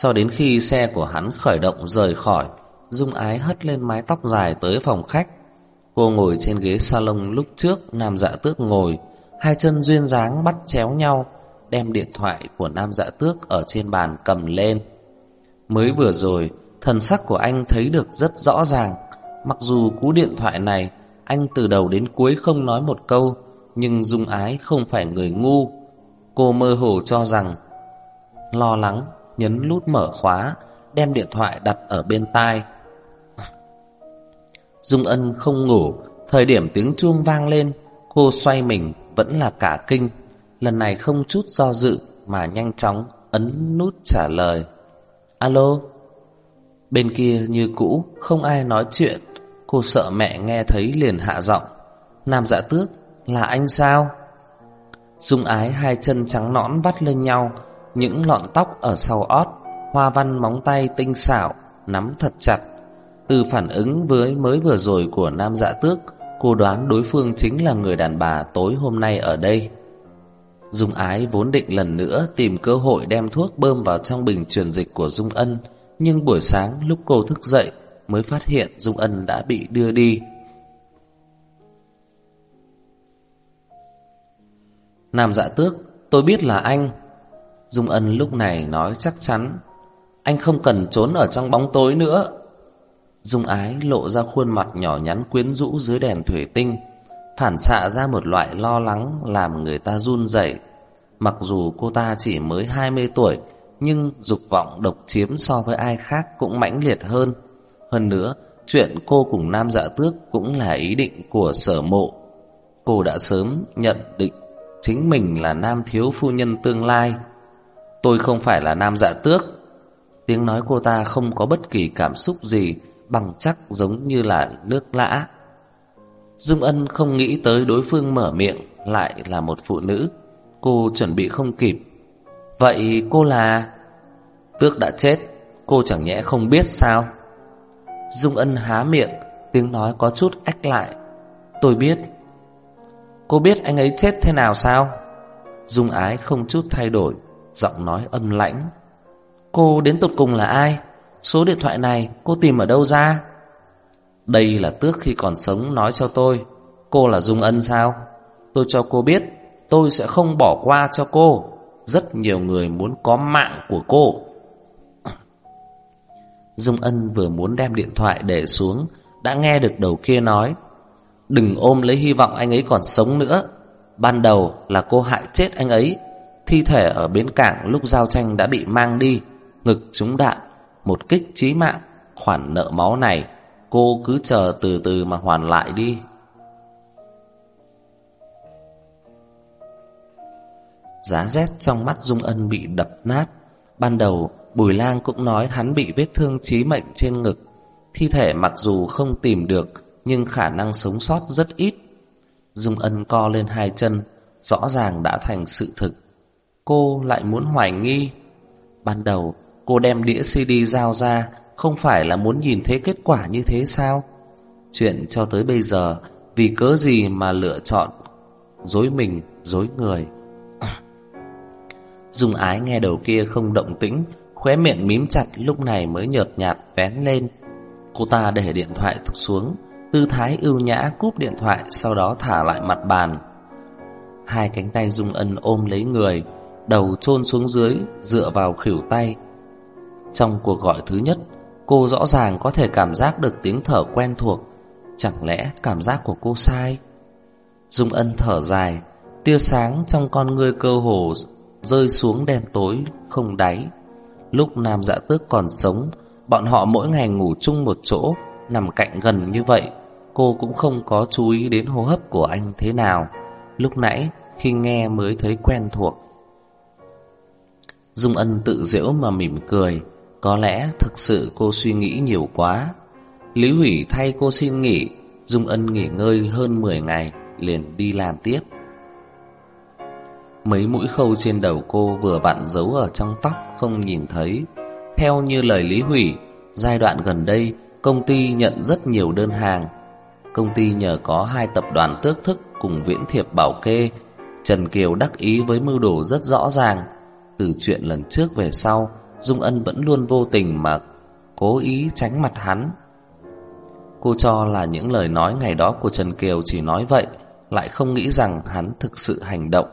Cho đến khi xe của hắn khởi động rời khỏi, Dung Ái hất lên mái tóc dài tới phòng khách. Cô ngồi trên ghế salon lúc trước Nam Dạ Tước ngồi, hai chân duyên dáng bắt chéo nhau, đem điện thoại của Nam Dạ Tước ở trên bàn cầm lên. Mới vừa rồi, thần sắc của anh thấy được rất rõ ràng, mặc dù cú điện thoại này anh từ đầu đến cuối không nói một câu, nhưng Dung Ái không phải người ngu. Cô mơ hồ cho rằng lo lắng nhấn nút mở khóa, đem điện thoại đặt ở bên tai. Dung Ân không ngủ, thời điểm tiếng chuông vang lên, cô xoay mình vẫn là cả kinh, lần này không chút do dự mà nhanh chóng ấn nút trả lời. Alo? Bên kia như cũ, không ai nói chuyện. Cô sợ mẹ nghe thấy liền hạ giọng. Nam dạ tước, là anh sao? Dung ái hai chân trắng nõn vắt lên nhau, những lọn tóc ở sau ót, hoa văn móng tay tinh xảo, nắm thật chặt. Từ phản ứng với mới vừa rồi của nam dạ tước, cô đoán đối phương chính là người đàn bà tối hôm nay ở đây. Dung ái vốn định lần nữa tìm cơ hội đem thuốc bơm vào trong bình truyền dịch của Dung Ân, nhưng buổi sáng lúc cô thức dậy mới phát hiện Dung Ân đã bị đưa đi. Nam dạ tước, tôi biết là anh. Dung Ân lúc này nói chắc chắn, anh không cần trốn ở trong bóng tối nữa. Dung ái lộ ra khuôn mặt nhỏ nhắn quyến rũ dưới đèn thủy tinh, phản xạ ra một loại lo lắng làm người ta run rẩy. Mặc dù cô ta chỉ mới 20 tuổi, nhưng dục vọng độc chiếm so với ai khác cũng mãnh liệt hơn. Hơn nữa, chuyện cô cùng Nam Dạ Tước cũng là ý định của sở mộ. Cô đã sớm nhận định chính mình là nam thiếu phu nhân tương lai. Tôi không phải là Nam Dạ Tước. Tiếng nói cô ta không có bất kỳ cảm xúc gì, bằng chắc giống như là nước lã. Dung Ân không nghĩ tới đối phương mở miệng lại là một phụ nữ. Cô chuẩn bị không kịp. Vậy cô là... Tước đã chết, cô chẳng nhẽ không biết sao? Dung Ân há miệng, tiếng nói có chút ách lại. Tôi biết. Cô biết anh ấy chết thế nào sao? Dung Ái không chút thay đổi, giọng nói âm lãnh. Cô đến tột cùng là ai? Số điện thoại này cô tìm ở đâu ra? Đây là tước khi còn sống nói cho tôi Cô là Dung Ân sao Tôi cho cô biết, Tôi sẽ không bỏ qua cho cô Rất nhiều người muốn có mạng của cô Dung Ân vừa muốn đem điện thoại để xuống, Đã nghe được đầu kia nói, Đừng ôm lấy hy vọng anh ấy còn sống nữa Ban đầu là cô hại chết anh ấy Thi thể ở bến cảng lúc giao tranh đã bị mang đi, Ngực trúng đạn, Một kích chí mạng, Khoản nợ máu này Cô cứ chờ từ từ mà hoàn lại đi. Giá rét trong mắt Dung Ân bị đập nát. Ban đầu, Bùi Lang cũng nói hắn bị vết thương chí mệnh trên ngực. Thi thể mặc dù không tìm được, Nhưng khả năng sống sót rất ít. Dung Ân co lên hai chân, Rõ ràng đã thành sự thực. Cô lại muốn hoài nghi Ban đầu cô đem đĩa CD giao ra không phải là muốn nhìn thấy kết quả như thế sao? Chuyện cho tới bây giờ vì cớ gì mà lựa chọn dối mình, dối người. Dung ái nghe đầu kia không động tĩnh, khóe miệng mím chặt lúc này mới nhợt nhạt vén lên. Cô ta để điện thoại thục xuống, tư thái ưu nhã cúp điện thoại sau đó thả lại mặt bàn. Hai cánh tay Dung Ân ôm lấy người, đầu chôn xuống dưới dựa vào khuỷu tay. Trong cuộc gọi thứ nhất, Cô rõ ràng có thể cảm giác được tiếng thở quen thuộc Chẳng lẽ cảm giác của cô sai? Dung ân thở dài Tia sáng trong con ngươi cơ hồ Rơi xuống đen tối Không đáy. Lúc nam dạ tước còn sống Bọn họ mỗi ngày ngủ chung một chỗ Nằm cạnh gần như vậy Cô cũng không có chú ý đến hô hấp của anh thế nào. Lúc nãy khi nghe mới thấy quen thuộc. Dung ân tự giễu mà mỉm cười. Có lẽ thực sự cô suy nghĩ nhiều quá. Lý Hủy thay cô xin nghỉ. Dung Ân nghỉ ngơi hơn 10 ngày, Liền đi làm tiếp. Mấy mũi khâu trên đầu cô vừa vặn giấu ở trong tóc, Không nhìn thấy. Theo như lời Lý Hủy, Giai đoạn gần đây, Công ty nhận rất nhiều đơn hàng. Công ty nhờ có hai tập đoàn tước thức Cùng viễn thiệp bảo kê. Trần Kiều đắc ý với mưu đồ rất rõ ràng. Từ chuyện lần trước về sau Dung Ân vẫn luôn vô tình mà cố ý tránh mặt hắn. Cô cho là những lời nói ngày đó của Trần Kiều chỉ nói vậy, lại không nghĩ rằng hắn thực sự hành động.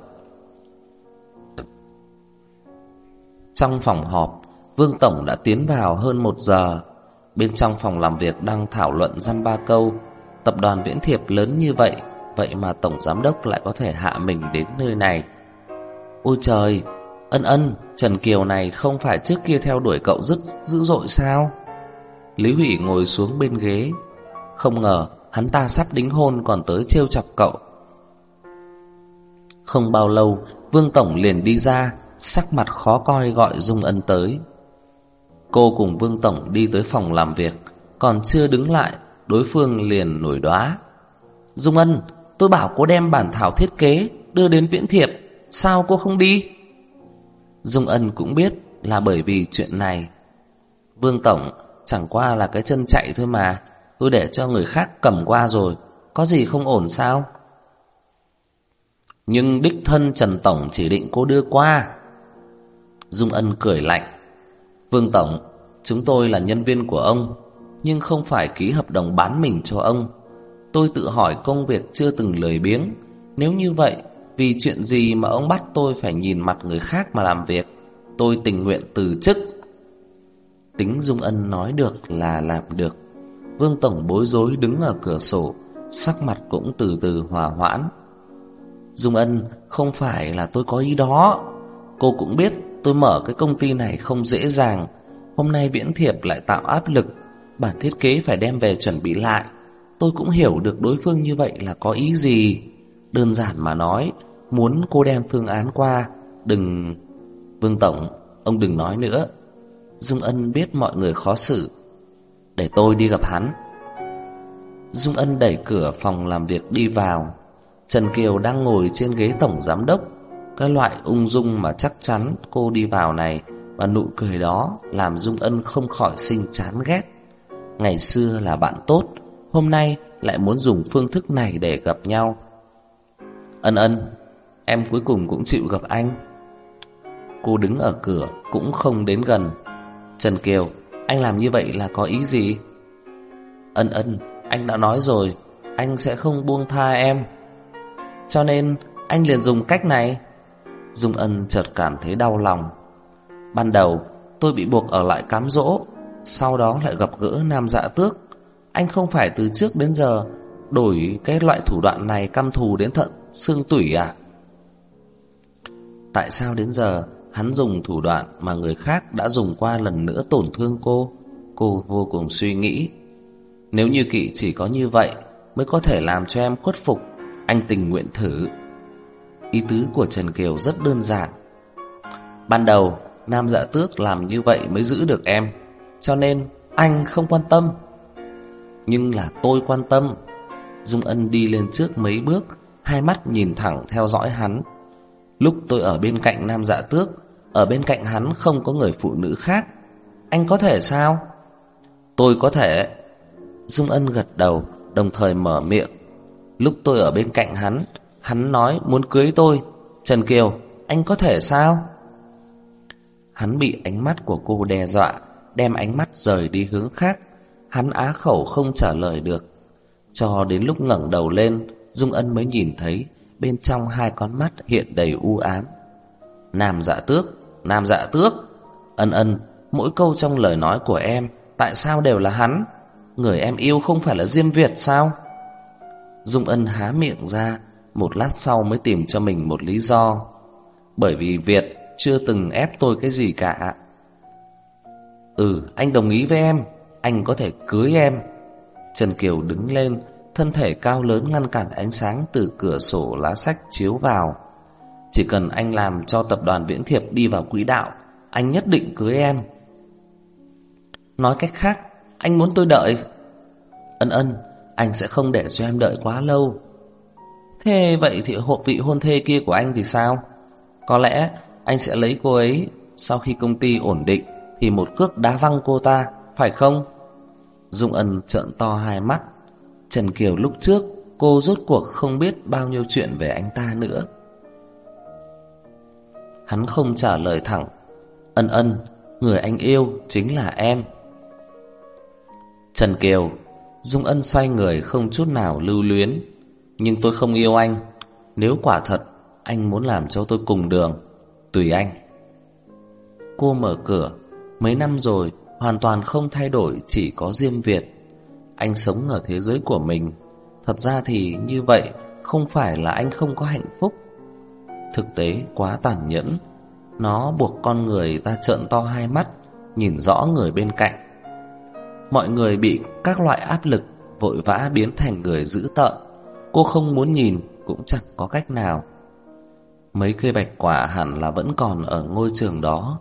Trong phòng họp, Vương Tổng đã tiến vào hơn một giờ. Bên trong phòng làm việc đang thảo luận dăm ba câu. Tập đoàn viễn thiệp lớn như vậy, vậy mà Tổng Giám Đốc lại có thể hạ mình đến nơi này. Ôi trời, Ân ân, Trần Kiều này không phải trước kia theo đuổi cậu rất dữ dội sao? Lý Hủy ngồi xuống bên ghế. Không ngờ, hắn ta sắp đính hôn còn tới trêu chọc cậu. Không bao lâu, Vương Tổng liền đi ra Sắc mặt khó coi gọi Dung Ân tới Cô cùng Vương Tổng đi tới phòng làm việc Còn chưa đứng lại Đối phương liền nổi đoá Dung Ân Tôi bảo cô đem bản thảo thiết kế Đưa đến viễn thiệp Sao cô không đi Dung Ân cũng biết là bởi vì chuyện này. Vương Tổng, Chẳng qua là cái chân chạy thôi mà. Tôi để cho người khác cầm qua rồi. Có gì không ổn sao? Nhưng đích thân Trần Tổng chỉ định cô đưa qua. Dung Ân cười lạnh. Vương Tổng, Chúng tôi là nhân viên của ông, Nhưng không phải ký hợp đồng bán mình cho ông. Tôi tự hỏi công việc chưa từng lười biếng. Nếu như vậy vì chuyện gì mà ông bắt tôi phải nhìn mặt người khác mà làm việc? Tôi tình nguyện từ chức. Tính Dung Ân nói được là làm được. Vương Tổng bối rối đứng ở cửa sổ, Sắc mặt cũng từ từ hòa hoãn. Dung Ân, không phải là tôi có ý đó. Cô cũng biết tôi mở cái công ty này không dễ dàng. Hôm nay Viễn Thiệp lại tạo áp lực. Bản thiết kế phải đem về chuẩn bị lại. Tôi cũng hiểu được đối phương như vậy là có ý gì. Đơn giản mà nói Muốn cô đem phương án qua, Đừng... Vương Tổng, Ông đừng nói nữa. Dung Ân biết mọi người khó xử, Để tôi đi gặp hắn. Dung Ân đẩy cửa phòng làm việc đi vào. Trần Kiều đang ngồi trên ghế tổng giám đốc. Cái loại ung dung mà chắc chắn cô đi vào này Và nụ cười đó làm Dung Ân không khỏi sinh chán ghét. Ngày xưa là bạn tốt, Hôm nay lại muốn dùng phương thức này để gặp nhau. Ân ân Em cuối cùng cũng chịu gặp anh. Cô đứng ở cửa, Cũng không đến gần. Trần Kiều, Anh làm như vậy là có ý gì? Ân ân, Anh đã nói rồi, Anh sẽ không buông tha em. Cho nên, anh liền dùng cách này. Dung ân chợt cảm thấy đau lòng. Ban đầu, tôi bị buộc ở lại cám dỗ, Sau đó lại gặp gỡ nam dạ tước. Anh không phải từ trước đến giờ đổi cái loại thủ đoạn này căm thù đến thận xương tủy à? Tại sao đến giờ hắn dùng thủ đoạn mà người khác đã dùng qua lần nữa tổn thương cô? Cô vô cùng suy nghĩ. Nếu như kỵ chỉ có như vậy mới có thể làm cho em khuất phục, anh tình nguyện thử. Ý tứ của Trần Kiều rất đơn giản. Ban đầu, Nam Dạ Tước làm như vậy mới giữ được em, cho nên anh không quan tâm. Nhưng là tôi quan tâm Dung Ân đi lên trước mấy bước Hai mắt nhìn thẳng theo dõi hắn Lúc tôi ở bên cạnh nam dạ tước, Ở bên cạnh hắn không có người phụ nữ khác. Anh có thể sao? Tôi có thể. Dung Ân gật đầu, Đồng thời mở miệng. Lúc tôi ở bên cạnh hắn Hắn nói muốn cưới tôi. Trần Kiều, Anh có thể sao? Hắn bị ánh mắt của cô đe dọa, Đem ánh mắt rời đi hướng khác. Hắn á khẩu không trả lời được. Cho đến lúc ngẩng đầu lên, Dung Ân mới nhìn thấy Bên trong hai con mắt hiện đầy u ám. Nam dạ tước, Nam dạ tước, Ân ân, Mỗi câu trong lời nói của em, Tại sao đều là hắn? Người em yêu không phải là Diêm Việt sao? Dung Ân há miệng ra, Một lát sau mới tìm cho mình một lý do. Bởi vì Việt Chưa từng ép tôi cái gì cả. Ừ anh đồng ý với em, anh có thể cưới em. Trần Kiều đứng lên Thân thể cao lớn ngăn cản ánh sáng Từ cửa sổ lá sách chiếu vào. Chỉ cần anh làm cho tập đoàn Viễn Thiệp Đi vào quỹ đạo, Anh nhất định cưới em. Nói cách khác, Anh muốn tôi đợi. Ân ân, Anh sẽ không để cho em đợi quá lâu. Thế vậy thì hộ vị hôn thê kia của anh thì sao? Có lẽ anh sẽ lấy cô ấy Sau khi công ty ổn định Thì một cước đá văng cô ta, phải không? Dung Ân trợn to hai mắt. Trần Kiều lúc trước, cô rốt cuộc không biết bao nhiêu chuyện về anh ta nữa. Hắn không trả lời thẳng. Ân ân, người anh yêu chính là em. Trần Kiều, Dung Ân xoay người không chút nào lưu luyến. Nhưng tôi không yêu anh. Nếu quả thật, anh muốn làm cho tôi cùng đường. Tùy anh. Cô mở cửa. Mấy năm rồi, hoàn toàn không thay đổi chỉ có Diêm Việt. Anh sống ở thế giới của mình. Thật ra thì như vậy không phải là anh không có hạnh phúc. Thực tế quá tàn nhẫn, nó buộc con người ta trợn to hai mắt, nhìn rõ người bên cạnh. Mọi người bị các loại áp lực vội vã biến thành người dữ tợn. Cô không muốn nhìn cũng chẳng có cách nào. Mấy cây bạch quả hẳn là vẫn còn ở ngôi trường đó.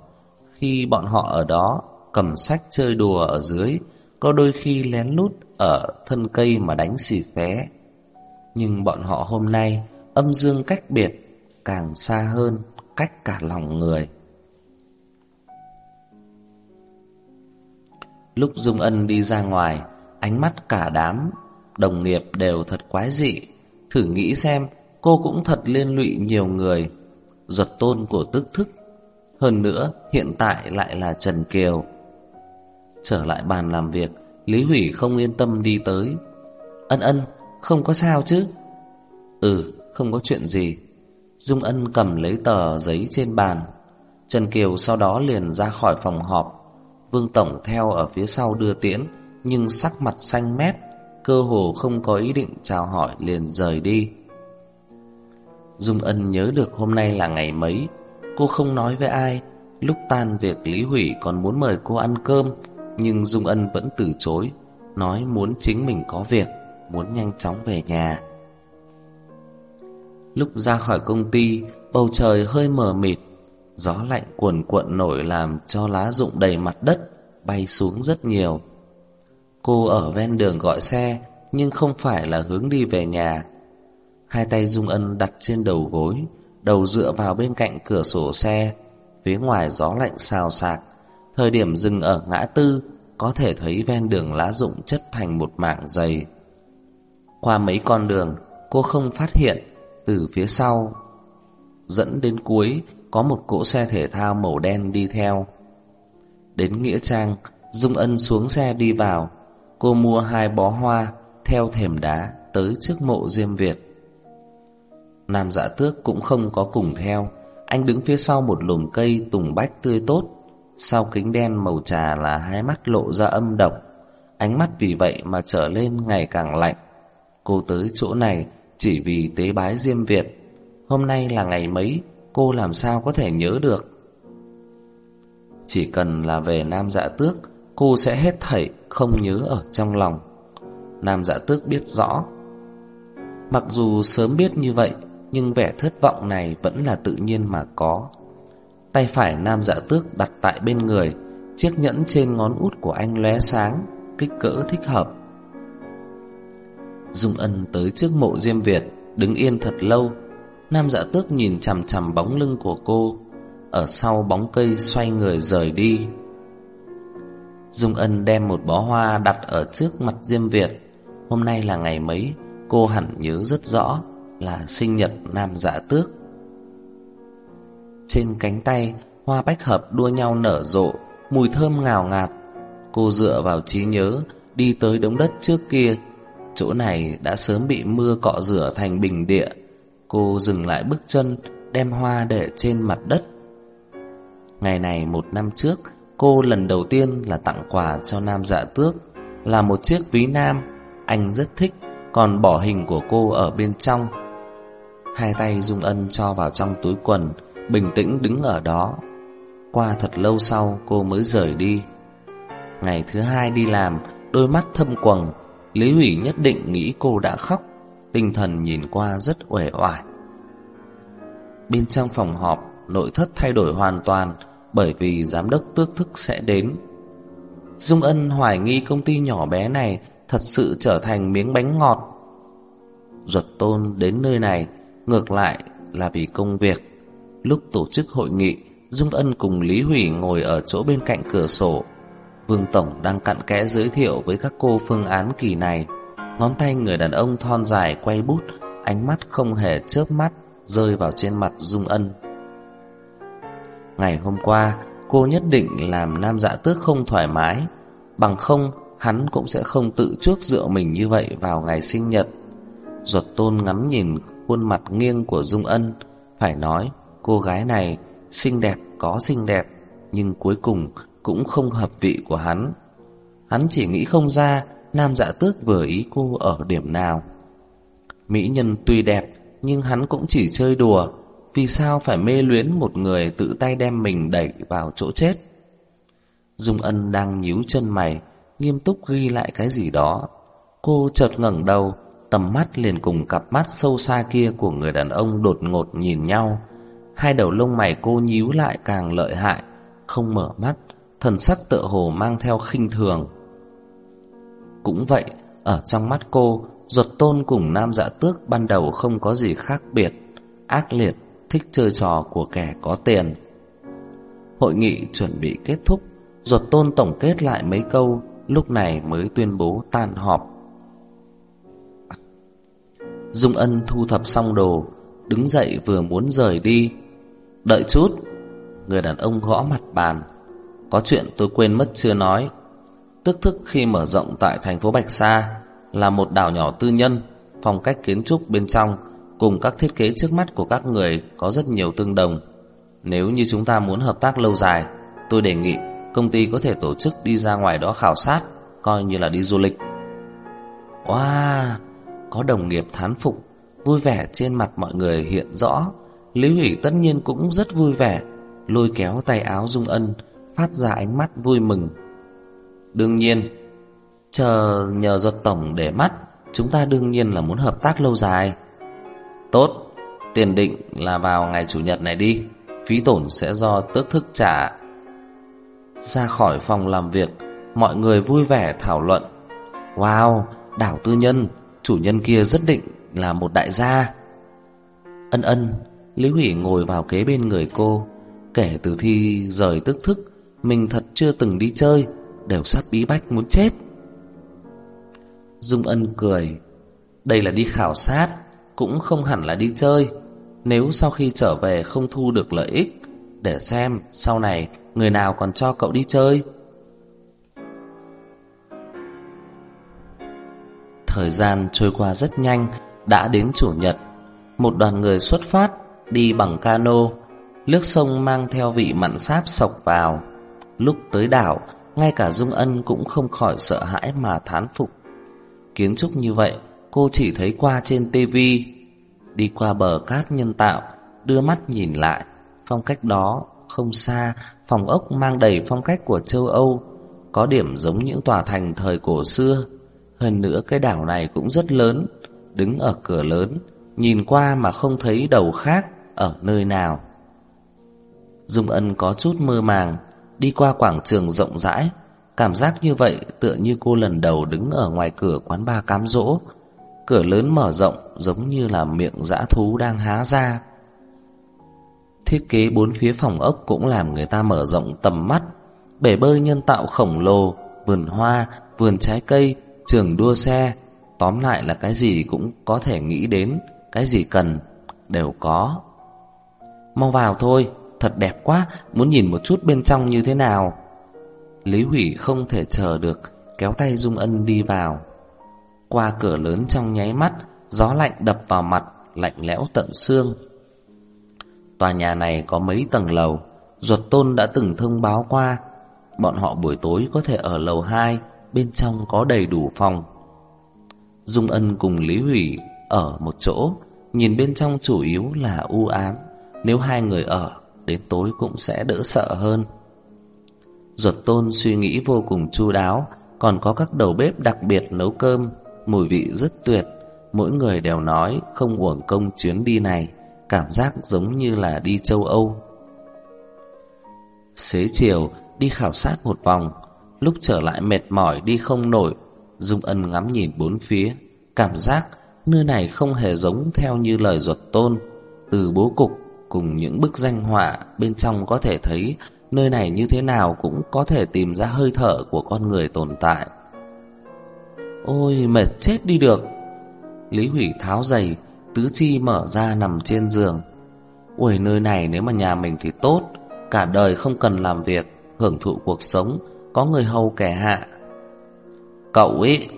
Khi bọn họ ở đó cầm sách chơi đùa ở dưới, có đôi khi lén lút ở thân cây mà đánh xì phé. Nhưng bọn họ hôm nay âm dương cách biệt, càng xa hơn, cách cả lòng người. Lúc Dung Ân đi ra ngoài, ánh mắt cả đám đồng nghiệp đều thật quái dị. Thử nghĩ xem, cô cũng thật liên lụy nhiều người, giật tôn của tức thức. Hơn nữa, hiện tại lại là Trần Kiều. Trở lại bàn làm việc, Lý Hủy không yên tâm đi tới. Ân ân, không có sao chứ? Ừ, không có chuyện gì. Dung Ân cầm lấy tờ giấy trên bàn. Trần Kiều sau đó liền ra khỏi phòng họp. Vương Tổng theo ở phía sau đưa tiễn, nhưng sắc mặt xanh mét, cơ hồ không có ý định chào hỏi liền rời đi. Dung Ân nhớ được hôm nay là ngày mấy, cô không nói với ai. Lúc tan việc Lý Hủy còn muốn mời cô ăn cơm, nhưng Dung Ân vẫn từ chối, nói muốn chính mình có việc, muốn nhanh chóng về nhà. Lúc ra khỏi công ty, bầu trời hơi mờ mịt, gió lạnh cuồn cuộn nổi làm cho lá rụng đầy mặt đất, bay xuống rất nhiều. Cô ở ven đường gọi xe, nhưng không phải là hướng đi về nhà. Hai tay Dung Ân đặt trên đầu gối, đầu dựa vào bên cạnh cửa sổ xe, phía ngoài gió lạnh xào xạc. Thời điểm dừng ở ngã tư, có thể thấy ven đường lá rụng chất thành một mảng dày. Qua mấy con đường, cô không phát hiện từ phía sau dẫn đến cuối có một cỗ xe thể thao màu đen đi theo. Đến nghĩa trang, Dung Ân xuống xe đi vào, cô mua hai bó hoa theo thềm đá tới trước mộ Diêm Việt. Nam Dạ Tước cũng không có cùng theo, anh đứng phía sau một lùm cây tùng bách tươi tốt, sau kính đen màu trà là hai mắt lộ ra âm độc, ánh mắt vì vậy mà trở lên ngày càng lạnh. Cô tới chỗ này chỉ vì tế bái Diêm Việt. Hôm nay là ngày mấy, cô làm sao có thể nhớ được. Chỉ cần là về Nam Dạ Tước, cô sẽ hết thảy không nhớ ở trong lòng. Nam Dạ Tước biết rõ. Mặc dù sớm biết như vậy, nhưng vẻ thất vọng này vẫn là tự nhiên mà có. Tay phải Nam Dạ Tước đặt tại bên người, chiếc nhẫn trên ngón út của anh lóe sáng, kích cỡ thích hợp. Dung Ân tới trước mộ Diêm Việt, đứng yên thật lâu. Nam Dạ Tước nhìn chằm chằm bóng lưng của cô, ở sau bóng cây xoay người rời đi. Dung Ân đem một bó hoa đặt ở trước mặt Diêm Việt. Hôm nay là ngày mấy, cô hẳn nhớ rất rõ là sinh nhật Nam Dạ Tước. Trên cánh tay, hoa bách hợp đua nhau nở rộ, mùi thơm ngào ngạt. Cô dựa vào trí nhớ, đi tới đống đất trước kia. Chỗ này đã sớm bị mưa cọ rửa thành bình địa. Cô dừng lại bước chân, đem hoa để trên mặt đất. Ngày này một năm trước, cô lần đầu tiên là tặng quà cho Nam Dạ Tước, là một chiếc ví nam, anh rất thích, còn bỏ hình của cô ở bên trong. Hai tay Dung Ân cho vào trong túi quần, bình tĩnh đứng ở đó. Qua thật lâu sau cô mới rời đi. Ngày thứ hai đi làm, đôi mắt thâm quầng, Lý Hủy nhất định nghĩ cô đã khóc, tinh thần nhìn qua rất uể oải. Bên trong phòng họp, nội thất thay đổi hoàn toàn bởi vì giám đốc tước thức sẽ đến. Dung Ân hoài nghi công ty nhỏ bé này thật sự trở thành miếng bánh ngọt. Duật tôn đến nơi này, ngược lại là vì công việc. Lúc tổ chức hội nghị, Dung Ân cùng Lý Hủy ngồi ở chỗ bên cạnh cửa sổ. Vương Tổng đang cặn kẽ giới thiệu với các cô phương án kỳ này. Ngón tay người đàn ông thon dài quay bút, ánh mắt không hề chớp mắt, rơi vào trên mặt Dung Ân. Ngày hôm qua, cô nhất định làm nam dạ tước không thoải mái, bằng không hắn cũng sẽ không tự chuốc dựa mình như vậy vào ngày sinh nhật. Ruột tôn ngắm nhìn khuôn mặt nghiêng của Dung Ân, phải nói cô gái này xinh đẹp có xinh đẹp, nhưng cuối cùng cũng không hợp vị của hắn. Hắn chỉ nghĩ không ra nam dạ tước vừa ý cô ở điểm nào. Mỹ nhân tuy đẹp, nhưng hắn cũng chỉ chơi đùa, vì sao phải mê luyến một người tự tay đem mình đẩy vào chỗ chết? Dung Ân đang nhíu chân mày, nghiêm túc ghi lại cái gì đó. Cô chợt ngẩng đầu, tầm mắt liền cùng cặp mắt sâu xa kia của người đàn ông đột ngột nhìn nhau, Hai đầu lông mày cô nhíu lại càng lợi hại, Không mở mắt, Thần sắc tựa hồ mang theo khinh thường. Cũng vậy, Ở trong mắt cô, Ruột tôn cùng nam dạ tước ban đầu không có gì khác biệt, Ác liệt, Thích chơi trò của kẻ có tiền. Hội nghị chuẩn bị kết thúc, Ruột tôn tổng kết lại mấy câu, Lúc này mới tuyên bố tan họp. Dung Ân thu thập xong đồ, Đứng dậy vừa muốn rời đi Đợi chút. Người đàn ông gõ mặt bàn. Có chuyện tôi quên mất chưa nói. Tức thức khi mở rộng tại thành phố Bạch Sa Là một đảo nhỏ tư nhân, Phong cách kiến trúc bên trong Cùng các thiết kế trước mắt của các người Có rất nhiều tương đồng. Nếu như chúng ta muốn hợp tác lâu dài, Tôi đề nghị công ty có thể tổ chức đi ra ngoài đó khảo sát, Coi như là đi du lịch. Wow, Có đồng nghiệp thán phục, Vui vẻ trên mặt mọi người hiện rõ. Lý Hủy tất nhiên cũng rất vui vẻ Lôi kéo tay áo Dung Ân Phát ra ánh mắt vui mừng. Đương nhiên Chờ nhờ do tổng để mắt Chúng ta đương nhiên là muốn hợp tác lâu dài. Tốt Tiền định là vào ngày chủ nhật này đi Phí tổn sẽ do tước thức trả. Ra khỏi phòng làm việc Mọi người vui vẻ thảo luận. Wow, đảo tư nhân Chủ nhân kia rất định là một đại gia. Ân ân Lý Hủy ngồi vào kế bên người cô, Kể từ khi rời tức thức, Mình thật chưa từng đi chơi, Đều sắp bí bách muốn chết. Dung Ân cười, Đây là đi khảo sát, Cũng không hẳn là đi chơi. Nếu sau khi trở về không thu được lợi ích, Để xem sau này Người nào còn cho cậu đi chơi. Thời gian trôi qua rất nhanh, Đã đến chủ nhật, Một đoàn người xuất phát. Đi bằng cano. Nước sông mang theo vị mặn sáp sộc vào. Lúc tới đảo, Ngay cả Dung Ân cũng không khỏi sợ hãi mà thán phục. Kiến trúc như vậy, Cô chỉ thấy qua trên tivi Đi qua bờ cát nhân tạo, Đưa mắt nhìn lại. Phong cách đó không xa, Phòng ốc mang đầy phong cách của châu Âu, Có điểm giống những tòa thành thời cổ xưa. Hơn nữa cái đảo này cũng rất lớn, Đứng ở cửa lớn, Nhìn qua mà không thấy đầu khác. Ở nơi nào. Dung Ân có chút mơ màng Đi qua quảng trường rộng rãi. Cảm giác như vậy tựa như cô lần đầu đứng ở ngoài cửa quán ba cám dỗ. Cửa lớn mở rộng giống như là miệng dã thú đang há ra. Thiết kế bốn phía phòng ốc cũng làm người ta mở rộng tầm mắt. Bể bơi nhân tạo khổng lồ, vườn hoa, vườn trái cây trường đua xe. Tóm lại là cái gì cũng có thể nghĩ đến Cái gì cần đều có. Mau vào thôi Thật đẹp quá Muốn nhìn một chút bên trong như thế nào. Lý Hủy không thể chờ được Kéo tay Dung Ân đi vào. Qua cửa lớn trong nháy mắt Gió lạnh đập vào mặt Lạnh lẽo tận xương. Tòa nhà này có mấy tầng lầu Ruột tôn đã từng thông báo qua. Bọn họ buổi tối có thể ở lầu 2 bên trong có đầy đủ phòng. Dung Ân cùng Lý Hủy ở một chỗ, nhìn bên trong chủ yếu là u ám, nếu hai người ở, đến tối cũng sẽ đỡ sợ hơn. Ruột tôn suy nghĩ vô cùng chu đáo, còn có các đầu bếp đặc biệt nấu cơm, mùi vị rất tuyệt, mỗi người đều nói không uổng công chuyến đi này, cảm giác giống như là đi châu Âu. Xế chiều, đi khảo sát một vòng, Lúc trở lại mệt mỏi đi không nổi. Dung Ân ngắm nhìn bốn phía. Cảm giác nơi này không hề giống theo như lời ruột tôn. Từ bố cục cùng những bức danh họa Bên trong có thể thấy Nơi này như thế nào cũng có thể tìm ra hơi thở của con người tồn tại Ôi mệt chết đi được Lý Hủy tháo giày Tứ chi mở ra nằm trên giường Ôi nơi này nếu mà nhà mình thì tốt Cả đời không cần làm việc Hưởng thụ cuộc sống có người hầu kẻ hạ. Cậu ấy,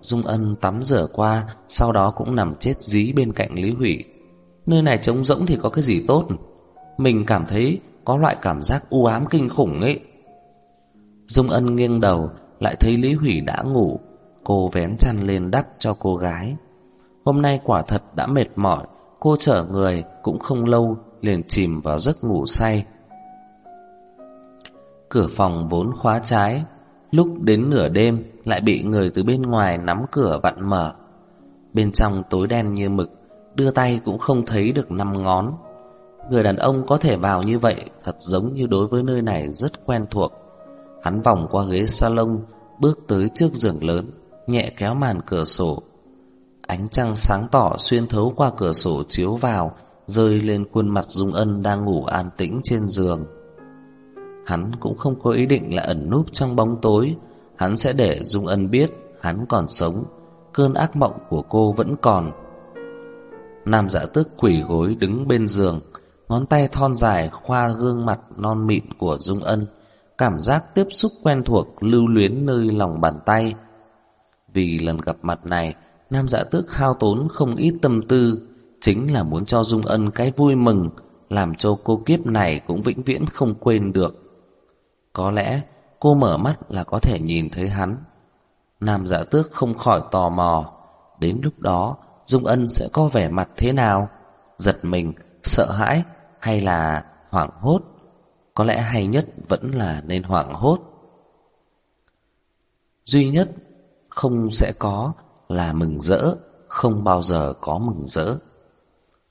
Dung Ân tắm rửa qua, sau đó cũng nằm chết dí bên cạnh Lý Hủy. Nơi này trống rỗng thì có cái gì tốt? Mình cảm thấy có loại cảm giác u ám kinh khủng ấy. Dung Ân nghiêng đầu, lại thấy Lý Hủy đã ngủ. Cô vén chăn lên đắp cho cô gái. Hôm nay quả thật đã mệt mỏi, cô chở người cũng không lâu liền chìm vào giấc ngủ say. Cửa phòng vốn khóa trái Lúc đến nửa đêm Lại bị người từ bên ngoài nắm cửa vặn mở Bên trong tối đen như mực Đưa tay cũng không thấy được năm ngón Người đàn ông có thể vào như vậy thật giống như đối với nơi này rất quen thuộc. Hắn vòng qua ghế salon, bước tới trước giường lớn, nhẹ kéo màn cửa sổ. Ánh trăng sáng tỏ xuyên thấu qua cửa sổ chiếu vào, rơi lên khuôn mặt Dung Ân đang ngủ an tĩnh trên giường. Hắn cũng không có ý định là ẩn núp trong bóng tối, hắn sẽ để Dung Ân biết hắn còn sống, cơn ác mộng của cô vẫn còn. Nam dạ tức quỷ gối đứng bên giường, ngón tay thon dài khoa gương mặt non mịn của Dung Ân, cảm giác tiếp xúc quen thuộc lưu luyến nơi lòng bàn tay. Vì lần gặp mặt này, Nam dạ tước hao tốn không ít tâm tư, chính là muốn cho Dung Ân cái vui mừng, làm cho cô kiếp này cũng vĩnh viễn không quên được. Có lẽ cô mở mắt là có thể nhìn thấy hắn. Nam dạ tước không khỏi tò mò, đến lúc đó Dung Ân sẽ có vẻ mặt thế nào? Giật mình, sợ hãi hay là hoảng hốt? Có lẽ hay nhất vẫn là nên hoảng hốt. Duy nhất không sẽ có là mừng rỡ, không bao giờ có mừng rỡ.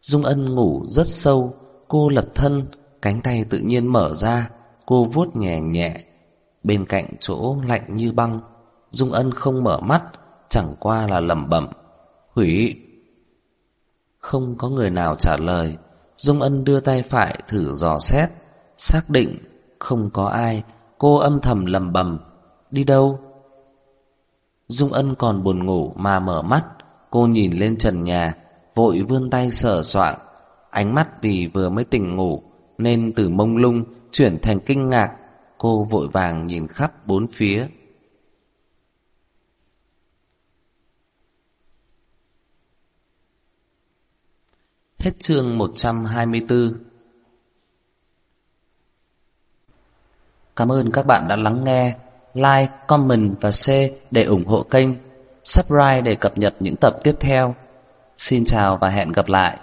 Dung Ân ngủ rất sâu, cô lật thân, cánh tay tự nhiên mở ra, cô vuốt nhẹ nhẹ. Bên cạnh chỗ lạnh như băng, Dung Ân không mở mắt, chẳng qua là lẩm bẩm, "Hủy." Không có người nào trả lời, Dung Ân đưa tay phải thử dò xét, xác định không có ai, cô âm thầm lầm bầm, "Đi đâu?" Dung Ân còn buồn ngủ mà mở mắt, cô nhìn lên trần nhà, vội vươn tay sờ soạng, ánh mắt vì vừa mới tỉnh ngủ nên từ mông lung chuyển thành kinh ngạc, cô vội vàng nhìn khắp bốn phía. Hết chương 124 Cảm ơn các bạn đã lắng nghe. Like, comment và share để ủng hộ kênh. Subscribe để cập nhật những tập tiếp theo. Xin chào và hẹn gặp lại.